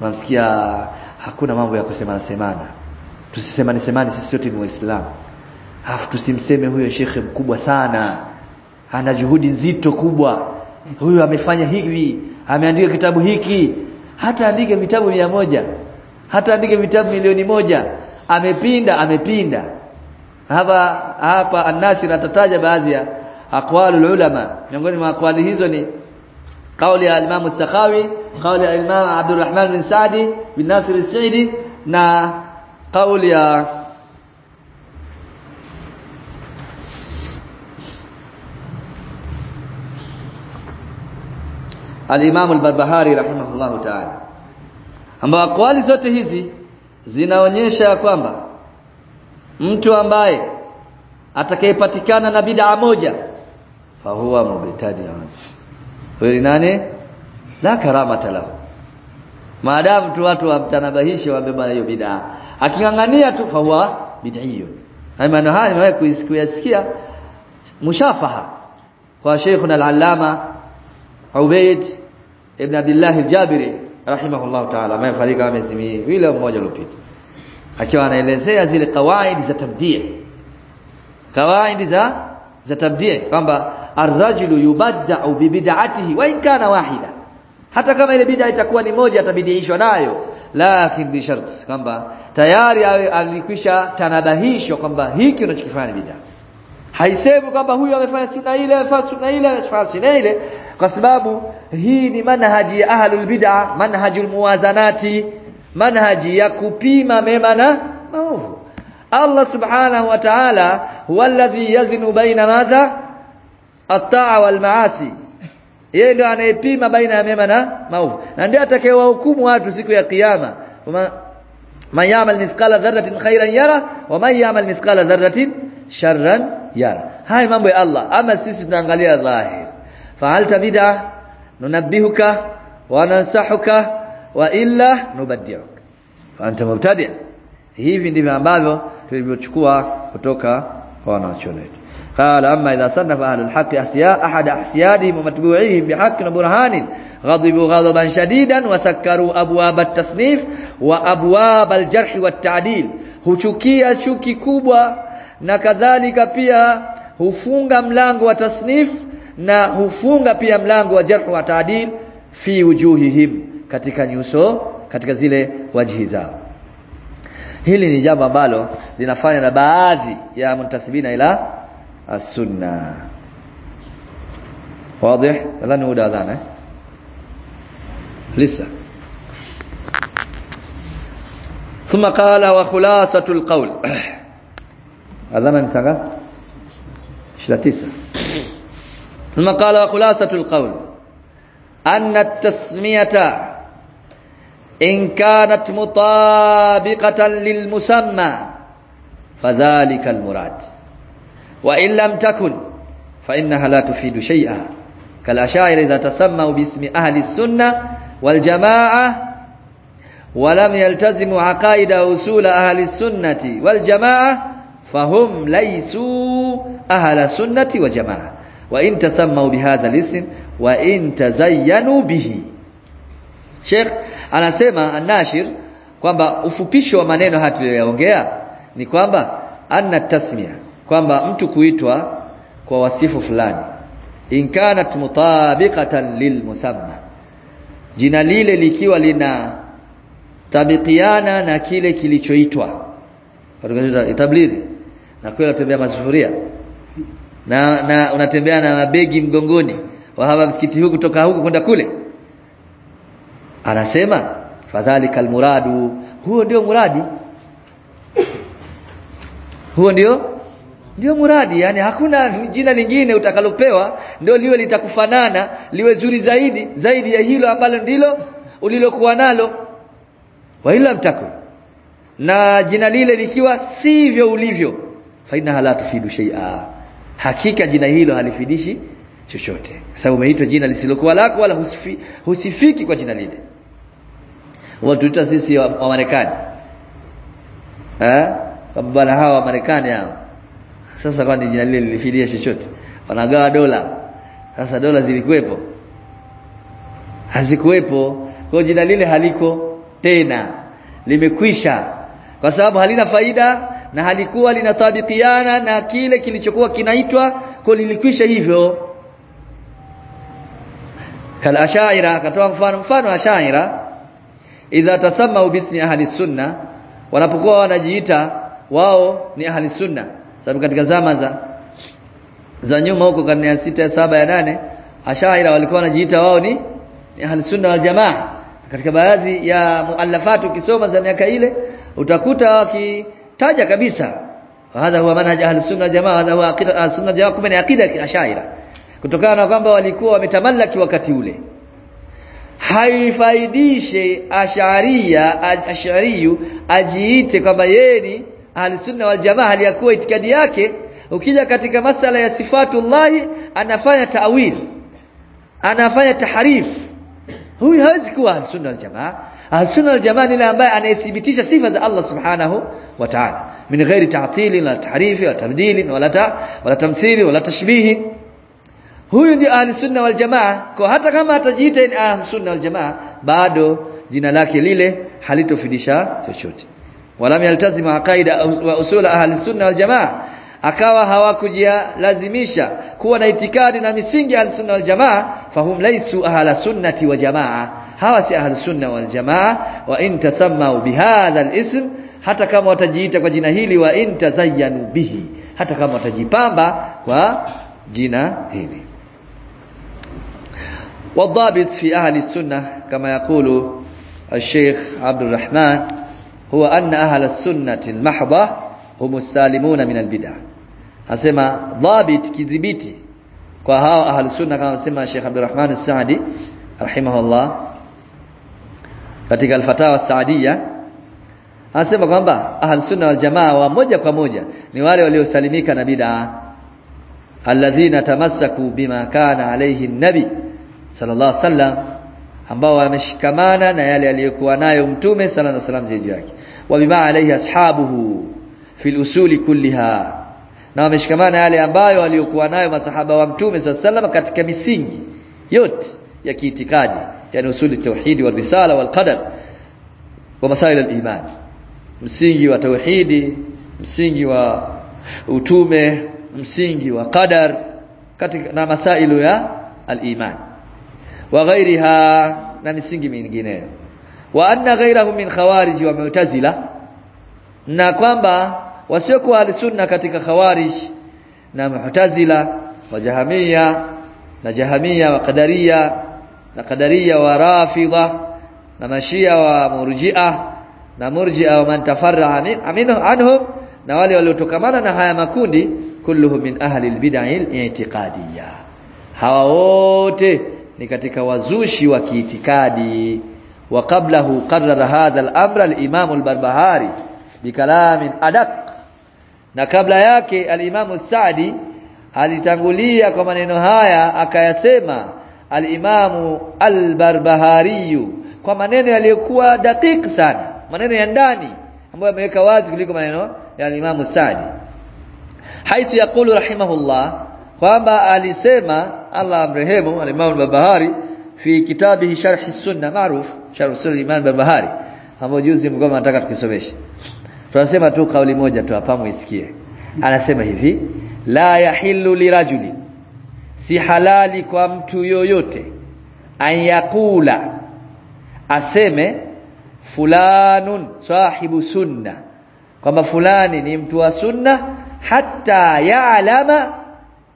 Unamsikia hakuna mambo ya kusema semana. Tusisemane semane sisi sote ni waislamu. Afu tusimseme huyo shekhe mkubwa sana ana juhudi nzito kubwa. Huyu amefanya hivi ameandika kitabu hiki. Hata andike vitabu mia moja. Hata andike vitabu milioni moja. Amepinda amepinda. Hapa hapa an-nasir atataja baadhi ya aqwalul ulama. Miongoni mwa aqwali hizo ni kauli ya Imam Sakhawi kauli ya Imam Abdurrahman bin Saadi bin Nasir al-Saidi na kauli ya Al-Imam al-Barbahari rahimahullahu ta'ala ambao akwali zote hizi zinaonyesha kwamba mtu ambaye atakayepatikana na bid'a moja fahuwa mubtadi'un. Huyo ni nani? La karamata lahu. Maadamu tu watu wamtanabahishe wabeba hiyo bid'a akingangania tu fahuwa bid'iyo haya maana haya nimewahi kuyasikia mushafaha kwa Sheikhuna al-Allama Ubayd ibn Abdullah al-Jabiri rahimahullah ta'ala amefarika miezi miwili mmoja uliopita akiwa anaelezea zile kawaidi za tabdii kawaidi za za tabdi'i kwamba ar-rajulu yubadda'u bi bid'atihi wa in kana wahida. Hata kama ile bid'a itakuwa ni moja atabidiishwa nayo lakini bi shart kwamba tayari alikwisha tanabahishwa kwamba hiki unachokifanya bid'a. Haisemi kwamba huyu amefanya sina ile amefanya na ile amefanya na ile kwa sababu hii ni manhaji ya ahlul bid'a manhajul muwazanati manhaji ya kupima mema na maovu Allah subhanahu wa ta'ala huwa alladhi yazinu baina madha at-ta'a wal ma'asi yeye ndio anayepima baina ya mema na maovu na ndiye atakayewahukumu watu siku ya kiyama man ya'mal mithqala dharratin khairan yara wa man ya'mal mithqala dharratin sharran yara haya mambo ya Allah ama sisi tunaangalia dhahir فعلت بدعة ننبهك وننصحك وإلا نبدعك. فأنت مبتدع. هيفي ديما بابو تشكوى وتوكا وأنا شونيت قال أما إذا صنف أهل الحق أحسياء أحد أحسيادهم ومتبوعيهم بحق برهان غضبوا غضبا شديدا وسكروا أبواب التصنيف وأبواب الجرح والتعديل. هشكي شكي كوبا نكذلك بيا هفونغ ملانغ وتصنيف na hufunga pia mlango wa jarh wa taadil fi wujuhihim katika nyuso katika zile wajhi zao hili ni jambo ambalo linafanya na baadhi ya muntasibina ila as-sunna واضح nadhani muda adhana lisa ثم قال وخلاصه القول adhana ni sanga 29 ثم قال وخلاصه القول. أن التسمية إن كانت مطابقة للمسمى فذلك المراد. وإن لم تكن فإنها لا تفيد شيئا. كالأشاعر إذا تسموا باسم أهل السنة والجماعة ولم يلتزموا عقائد أصول أهل السنة والجماعة فهم ليسوا أهل wa in tasammau bihadha lism wa in tazayyanu bihi. Sheikh anasema anashir kwamba ufupisho wa maneno haya tuliyoyaongea ni kwamba anna tasmia kwamba mtu kuitwa kwa wasifu fulani. In kanat mutabiqatan lil musamma jina lile likiwa lina tabiqiana na kile kilichoitwa. Tabliri na kwenda kutembea masufuria na, na unatembea na mabegi mgongoni wa hawa msikiti huu kutoka huku kwenda kule? Anasema fadhalika almuradu. Huo ndio muradi. Huo ndio ndio muradi. Yani hakuna jina lingine utakalopewa ndio liwe litakufanana liwe zuri zaidi zaidi ya hilo ambalo ndilo ulilokuwa nalo. Wa ila mtaku na jina lile likiwa sivyo ulivyo fa inna la tufidu shay'a hakika jina hilo halifidishi chochote. Sababu umeitwa jina lisilokuwa lako wala husifi, husifiki kwa jina lile. Watuita sisi wa, wa Marekani. Eh bwana hawa wa Marekani hawa. Sasa kwani jina lile lilifidia chochote? Wanagawa dola. Sasa dola zilikuwepo? Hazikuwepo. Kwa jina lile haliko tena. Limekwisha. Kwa sababu halina faida na halikuwa linatabikiana na kile kilichokuwa kinaitwa kwa lilikwisha hivyo. Kal ashaira akatoa mfano mfano ashaira idha tasammu bismi ahli sunna wanapokuwa wanajiita wao ni ahli sunna. Sababu katika zama za za nyuma huko karne ya sita saba ya nane ashaira walikuwa wanajiita wao ni, ni ahli sunna wal jamaa. Katika baadhi ya muallafatu ukisoma za miaka ile utakuta wakitaja kabisa. Hadha huwa manhaj ahli sunna jamaa hadha huwa aqida ahli sunna jamaa kumbe ni aqida ya ashaira kutokana na kwamba walikuwa wametamallaki wakati ule. Haifaidishe asharia ashariyu ajiite kwamba yeye ni ahli sunna wal jamaa hali itikadi yake ukija katika masala ya sifatullahi anafanya ta'wil anafanya taharifu huyu hawezi kuwa ahli sunna wal jamaa ahli waljamaa wal jamaa ni yule ambaye anayethibitisha sifa za Allah subhanahu wa ta'ala. Min ghairi ta'tili la tahrifi wala tabdili wala ta wala tamthili wala tashbihi. Huyu ndio ahlusunna waljamaa wal jamaa kwa hata kama atajiita ni ahlusunna waljamaa wal jamaa bado jina lake lile halitofidisha chochote. Walam yaltazimu aqaida wa usul ahli sunna wal jamaa akawa hawakujilazimisha kuwa na itikadi na misingi ahli sunna wal jamaa fahum laysu ahli sunnati wa jamaa hawa si ahli sunna wal jamaa wa in tasammau bihadha al-ism hata kama watajiita kwa jina hili wa in tazayyanu bihi hata kama watajipamba kwa jina hili. والضابط في أهل السنة كما يقول الشيخ عبد الرحمن هو أن أهل السنة المحضة هم السالمون من البدع أسمى ضابط كذبيتي أهل السنة كما سمى الشيخ عبد الرحمن السعدي رحمه الله katika alfatawa saadia anasema kwamba ahlsunna wal jamaa wa moja kwa moja ni wale waliosalimika na bid'a. Alladhina tamassaku bima kana alayhi nabi sallallahu alaihi wasallam ambao wameshikamana na yale aliyokuwa nayo mtume sallallahu alaihi wasallam zaidi yake. Wa bima alayhi ashabuhu fil usuli kulliha na wameshikamana yale ambayo aliyokuwa nayo masahaba wa mtume sallallahu alaihi wasallam katika misingi yote ya kiitikadi yani usuli tauhidi wal risala wal qadar wa masail al iman. Msingi wa tauhidi msingi wa utume msingi wa qadar katika na masailu ya al iman. Wa ghairiha na misingi mingineyo wa anna ghairahum min khawarij wa mu'tazila. Na kwamba wasiokuwa al-sunna katika khawarij na mu'tazila wa jahamia na jahamia wa qadariya na qadariya wa rafidha na mashia wa murji'a na murji'a wa man tafarraha aminu anhum na wale waliotokamana na haya makundi kulluhum min ahli albid'ah al-i'tiqadiyya. Hawa wote ni katika wazushi wa kiitikadi. Wa qablahu qarrara hadha al-amra al-imam al-barbahari bikalamin adaq. Na kabla yake al-imam Sa'di alitangulia kwa maneno haya akayasema al-imam al-barbahari kwa maneno yaliyokuwa dakiki sana maneno ya ndani ambayo yameweka wazi kuliko maneno ya Imam Sadi. Haithu yaqulu rahimahullah kwamba alisema Allah amrehemu al-Imam al-Barbahari fi kitabihi sharh sunna maruf sharh sunna Imam al-Barbahari ambao juzi mgoma nataka tukisomeshe. Tunasema tu kauli moja tu hapa muisikie anasema hivi la yahillu lirajuli si halali kwa mtu yoyote ayakula aseme fulanun sahibu sunna. Kwamba fulani ni mtu wa sunna hata yaalama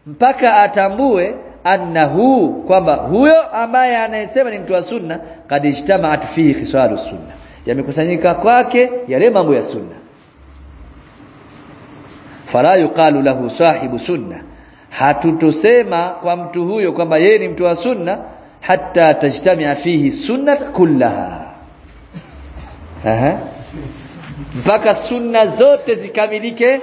mpaka atambue annahu kwamba huyo ambaye anayesema ni mtu wa sunna kad ijtamaat fihi khisalu sunna. Yamekusanyika kwake yale mambo ya sunna. Fala yuqalu lahu sahibu sunna hatutosema kwa mtu huyo kwamba yeye ni mtu wa sunna hatta tajtamia fihi sunna kullaha. Aha. mpaka sunna zote zikamilike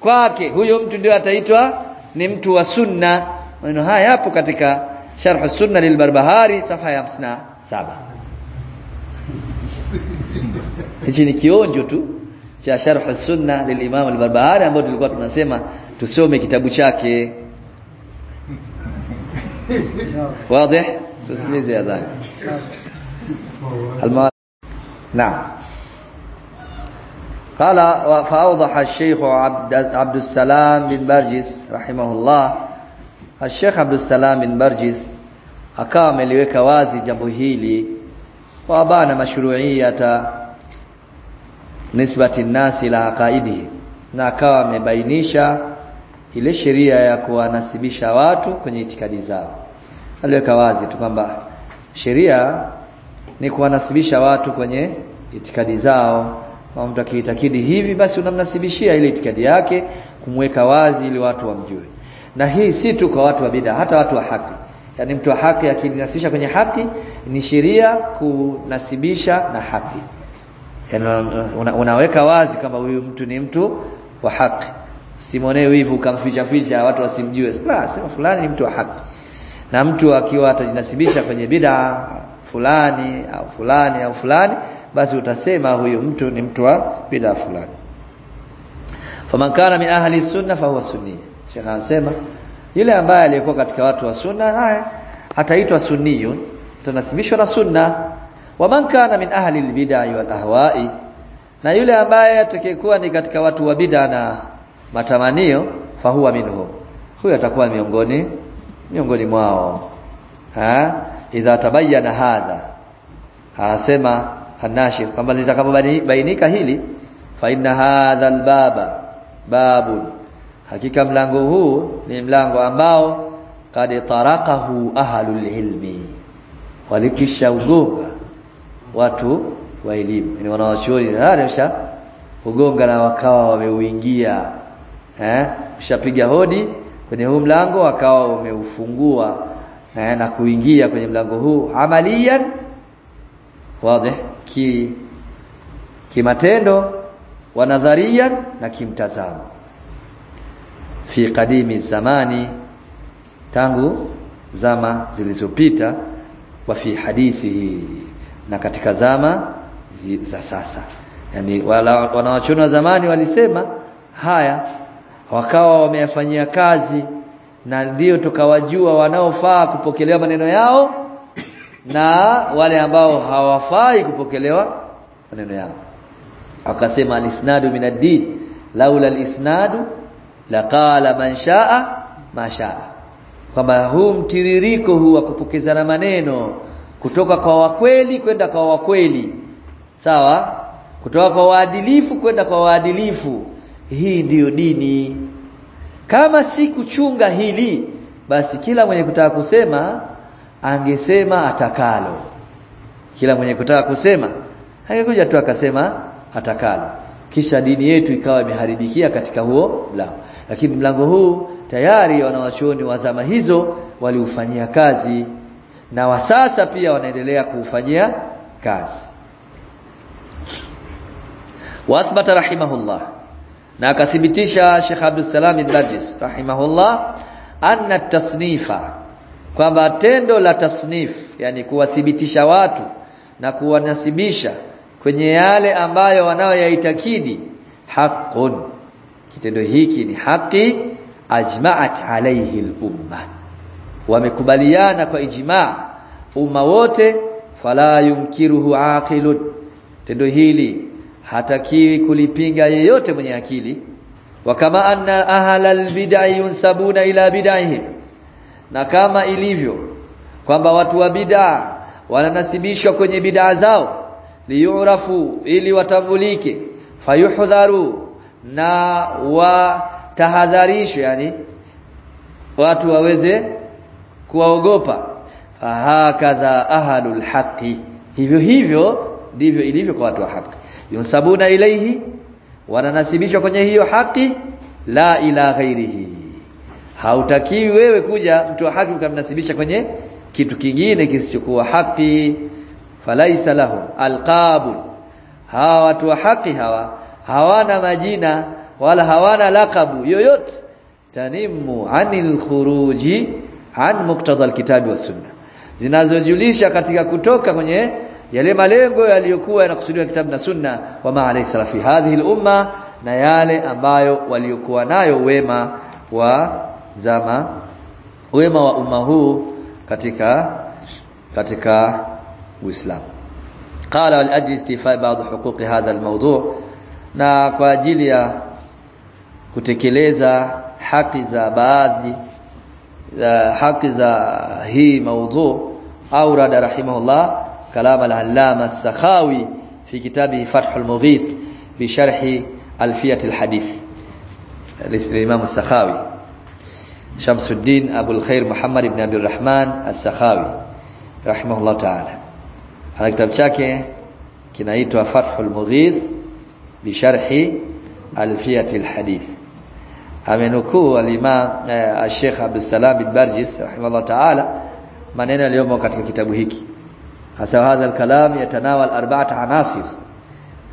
kwake. Huyo mtu ndio ataitwa ni mtu wa sunna. Maneno haya yapo katika sharh sunna lilbarbahari safa ya 57 hichi ni kionjo tu cha sharh sunna lilimam al-barbahari ambao tulikuwa tunasema tusome kitabu chake *laughs* واضح؟ تسمي زيادة *laughs* نعم. قال فأوضح الشيخ عبد, السلام بن برجس رحمه الله. الشيخ عبد السلام بن برجس أكامل لويك جبهيلي وأبان مشروعية نسبة الناس إلى عقائده. na akawa amebainisha ile sheria ya kuwanasibisha watu kwenye itikadi zao. Aliweka wazi tu kwamba sheria ni kuwanasibisha watu kwenye itikadi zao. Kama mtu akiitakidi hivi basi unamnasibishia ile itikadi yake kumweka wazi ili watu wamjue. Na hii si tu kwa watu wa bid'a hata watu wa haki. Yani mtu wa haki akinasibisha kwenye haki ni sheria kunasibisha na haki. Yani una, unaweka wazi kama huyu mtu ni mtu wa haki simonee wivu kamficha ficha watu wasimjue. La sema fulani ni mtu wa haki. Na mtu akiwa atajinasibisha kwenye bid'a fulani au fulani au fulani basi utasema huyu mtu ni mtu wa bid'a fulani. Faman kana min ahli sunna fa huwa sunni. Sheikh anasema yule ambaye aliyekuwa katika watu wa sunna haya ataitwa sunniyun tunasibishwa na sunna. Waman kana min ahli albid'a wal ahwa'i na yule ambaye atakayekuwa ni katika watu wa bid'a na matamanio fahuwa minhum huyo atakuwa miongoni miongoni mwao. Ha? Idha tabayyana hadha. Anasema hanashir kwamba litakapobainika hili fa inna hadha albaba babu hakika mlango huu ni mlango ambao kad tarakahu ahlul ilmi. Walikisha ugonga watu wa elimu. Ni wanawachuoni harisha ugonga na wakawa wameuingia eh ushapiga hodi kwenye huu mlango akawa umeufungua eh, na kuingia kwenye mlango huu amalian wazi ki kimatendo wa nadharia na kimtazamo. Fi kadimi zamani tangu zama zilizopita wa fi hadithi na katika zama za sasa. Yani wanawachoni wa zamani walisema haya wakawa wameyafanyia kazi na ndio tukawajua wanaofaa kupokelewa maneno yao na wale ambao hawafai kupokelewa maneno yao. Akasema alisnadu minaddin laula alisnadu laqala man shaa ma shaa. Kwamba huu mtiririko huu wa kupokezana maneno kutoka kwa wakweli kwenda kwa wakweli. Sawa? Kutoka kwa waadilifu kwenda kwa waadilifu hii ndiyo dini. Kama si kuchunga hili basi kila mwenye kutaka kusema angesema atakalo. Kila mwenye kutaka kusema angekuja tu akasema atakalo. Kisha dini yetu ikawa imeharibikia katika huo mlango. Lakini mlango huu tayari wanawachuoni wa zama hizo waliufanyia kazi. Na wa sasa pia wanaendelea kuufanyia kazi. Wathbata rahimahullah na akathibitisha Sheikh Abdul Salam Ibadis rahimahullah anna tasnifa kwamba tendo la tasnif yani kuwathibitisha watu na kuwanasibisha kwenye yale ambayo wanayoyaitakidi haqqun. Kitendo hiki ni haki ajma'at alayhi al-umma wamekubaliana kwa ijma' umma wote fala yunkiruhu aqilun. Tendo hili hatakiwi kulipinga yeyote mwenye akili. Wa kama anna ahlal bid'ah yunsabuna ila bid'ahim na kama ilivyo kwamba watu wa bid'a wananasibishwa kwenye bid'a zao liyurafu ili watambulike fayuhdharu na watahadharishwe yani watu waweze kuwaogopa. Fahakadha ahlul haqi hivyo hivyo ndivyo ilivyo kwa watu wa haki yunsabuna ilaihi wananasibishwa kwenye hiyo haki la ila ghairihi. Hautakiwi wewe kuja mtu wa haki ukamnasibisha kwenye kitu kingine kisichokuwa haki. Falaisa lahu alqabul hawa watu wa haki hawa hawana majina wala hawana lakabu yoyote. Tanimu anil khuruji an muktadha alkitabi was sunna zinazojulisha katika kutoka kwenye yale malengo yaliyokuwa yanakusudiwa kitabu na sunna wa maalihi salafi hadhihi umma na yale ambayo waliokuwa nayo wema wa zama wema wa umma huu katika katika Uislamu. Qala wal ajli istifai baadhi huquqi hadha al mawdu' na kwa ajili ya kutekeleza haki za baadhi eh, haki za hii maudhu au rada rahimahullah كلام العلامة السخاوي في كتابه فتح المغيث بشرح ألفية الحديث الإمام السخاوي. شمس الدين أبو الخير محمد بن عبد الرحمن السخاوي رحمه الله تعالى. هذا كتاب شاكي؟ كنايت فتح المغيث بشرح ألفية الحديث. amenuku al-Imam Sheikh Abdul Salam bin Barjis rahimahullah ta'ala maneno aliyomo katika kitabu hiki hasa hadha al-kalam yatanawal arba'ata anasir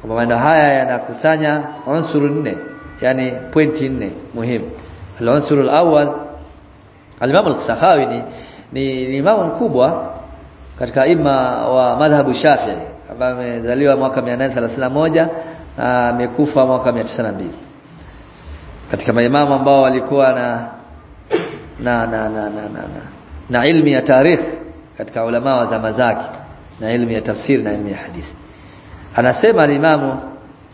kwa maneno haya yanakusanya unsuru nne yani pointi nne muhimu. Al-unsur al-awwal al-Imam al-Sakhawi ni ni imam mkubwa katika ima wa madhhabu Shafi'i ambaye amezaliwa mwaka 831 na amekufa mwaka 902 katika maimamu ambao walikuwa na na na na na, na, na, na ilmu ya tarikh katika ulama wa zama zake na elimu ya tafsir na elimu ya hadithi anasema al-Imam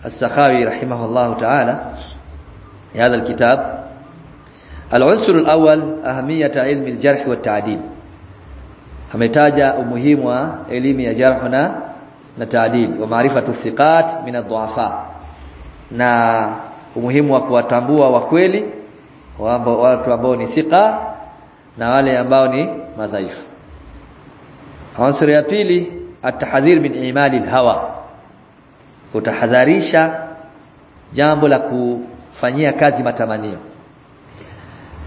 As-Sakhawi rahimahullahu ta'ala ya hadha al-kitab al-unsur al-awwal ahamiyat ilmi al-jarh wa at-ta'dil. Ametaja umuhimu wa elimu ya jarh na na ta'dil wa ma'rifatu thiqat min ad-du'afa na umuhimu wa kuwatambua wa kweli watu ambao ni thika na wale ambao ni madhaifu ansari ya pili at-tahdhir min imali al-hawa. Kutahadharisha jambo la kufanyia kazi matamanio.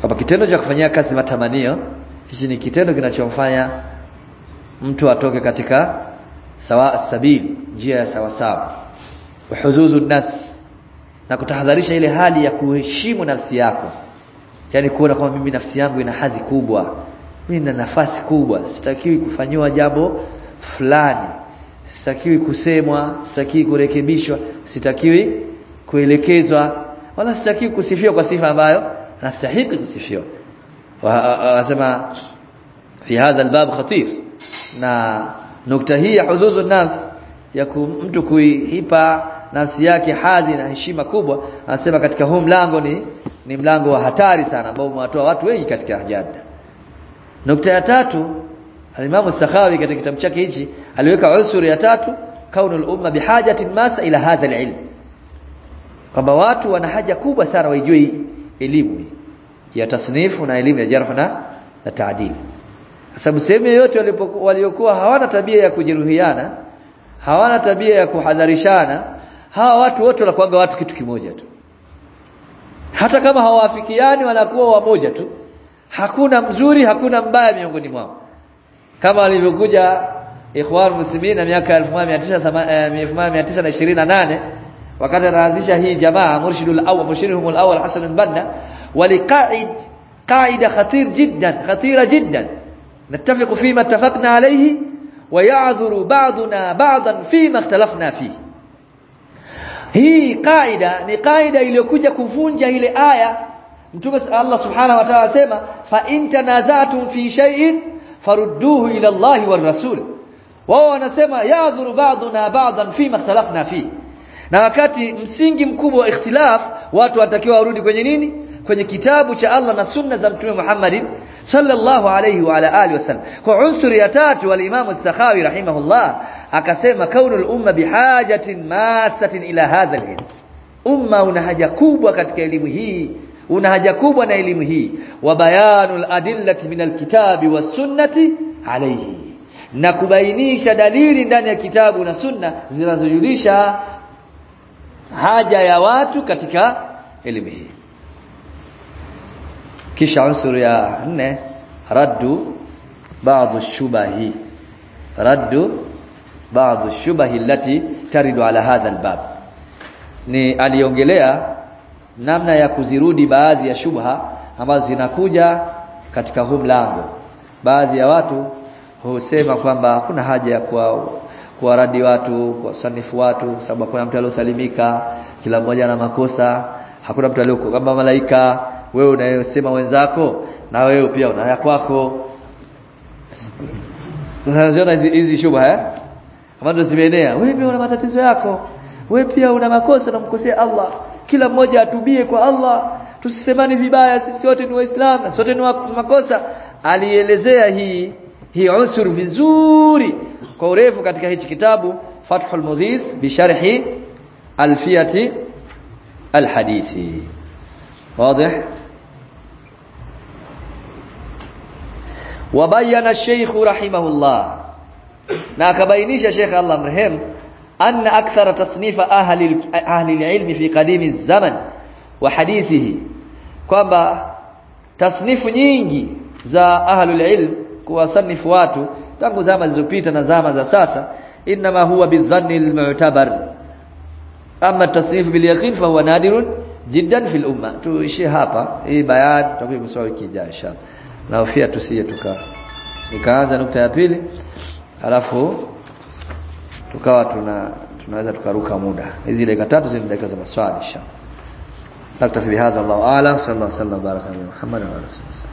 Kama kitendo cha kufanyia kazi matamanio hichi ni kitendo kinachomfanya mtu atoke katika sawa sabili njia ya sawa sawa uhuzuzu nas na kutahadharisha ile hali ya kuheshimu nafsi yako. Yani kuona kwamba mimi nafsi yangu ina hadhi kubwa mimi nina nafasi kubwa. Sitakiwi kufanyiwa jambo fulani. Sitakiwi kusemwa. Sitakiwi kurekebishwa. Sitakiwi kuelekezwa. Wala sitakiwi kusifiwa kwa sifa ambayo nastahili kusifiwa. Wasema fi hadha albab khatir. Na nukta hii ya huzuzu nas ya mtu kuipa nafsi yake hadhi na heshima kubwa anasema katika huu mlango ni ni mlango wa hatari sana ambao umewatoa watu wengi katika jada nukta ya tatu alimamu Sakhawi katika kitabu chake hichi aliweka usuri ya tatu kaunul umma bihajatin masa ila hadha alilm. Kwamba watu wana haja kubwa sana waijue elimu ya tasnifu na elimu ya jarh na na taadili. Sababu sehemu yote waliokuwa hawana tabia ya kujeruhiana hawana tabia ya kuhadharishana hawa watu wote wanakuwa watu kitu kimoja tu. Hata kama hawafikiani wanakuwa wamoja tu hakuna mzuri hakuna mbaya miongoni mwao kama walivyokuja ikhwan muslimin na miaka 1928 wakati anaanzisha hii jamaa murshidul awwal murshiduhum al-awwal Hasan al-Banna ولقاعد قاعدة خطير جدا خطيره جدا نتفق فيما اتفقنا عليه ويعذر بعضنا بعضا فيما اختلفنا فيه hii kaida ni kaida iliyokuja kuvunja ile aya mtume Allah subhanahu wa ta'ala asema fa in tanazatum fi shay'in farudduhu ila Allah war rasul wao wanasema yadhuru ba'duna ba'dan fima ikhtalafna fi na wakati msingi mkubwa wa ikhtilaf watu watakiwa warudi kwenye nini kwenye kitabu cha Allah na sunna za mtume Muhammad sallallahu alayhi wa ala alihi wasallam kwa unsuri ya tatu wal-Imam as-Sakhawi rahimahullah akasema kaunul umma bihajatin masatin ila hadha al-ilm umma una haja kubwa katika elimu hii una haja kubwa na elimu hii. Wa bayanul adillati min alkitabi wasunnati alayhi. Na kubainisha dalili ndani ya kitabu na sunna zinazojulisha haja ya watu katika elimu hii. Kisha unsuru ya nne raddu baadhi shubahi. Raddu baadhi shubahi allati taridu ala hadha albab. Ni aliongelea namna ya kuzirudi baadhi ya shubha ambazo zinakuja katika huu mlango. Baadhi ya watu husema kwamba kuna haja ya kuwa kuwaradi watu kuwasanifu watu sababu kuna mtu aliyosalimika kila mmoja ana makosa hakuna mtu aliyoko kama malaika. Wewe unayosema wenzako na wewe pia una ya kwako. Unaziona hizi shubha eh? Ambazo zimeenea. Wewe pia una matatizo yako. Wewe pia una makosa na mkosea Allah kila mmoja atubie kwa Allah. Tusisemane vibaya sisi wote ni waislamu sote ni makosa. Alielezea hii hii usur vizuri kwa urefu katika hichi kitabu Fathul Mudhith bi sharhi alfiyati alhadithi. Wazi wabayana Sheikh rahimahullah. Na akabainisha Sheikh Allah mrehemu anna akthara tasnifa ahli ahli alilm fi qadimi zaman wa hadithihi kwamba tasnifu nyingi za ahli alilm kuwasanifu watu tangu zama zilizopita na zama za sasa inma huwa bidhanni almu'tabar amma tasnifu bil yaqin fa huwa nadirun jiddan fil umma tuishie hapa hii bayan tutakuja kusoma wiki ijayo inshallah na hofia tusije tuka nikaanza nukta ya pili halafu tukawa tuna tunaweza tukaruka muda. Hizi dakika tatu zile dakika za maswali inshallah. Naktafi bihadha Allahu a'lam sallallahu alaihi wasallam baraka Muhammad wa alihi wasallam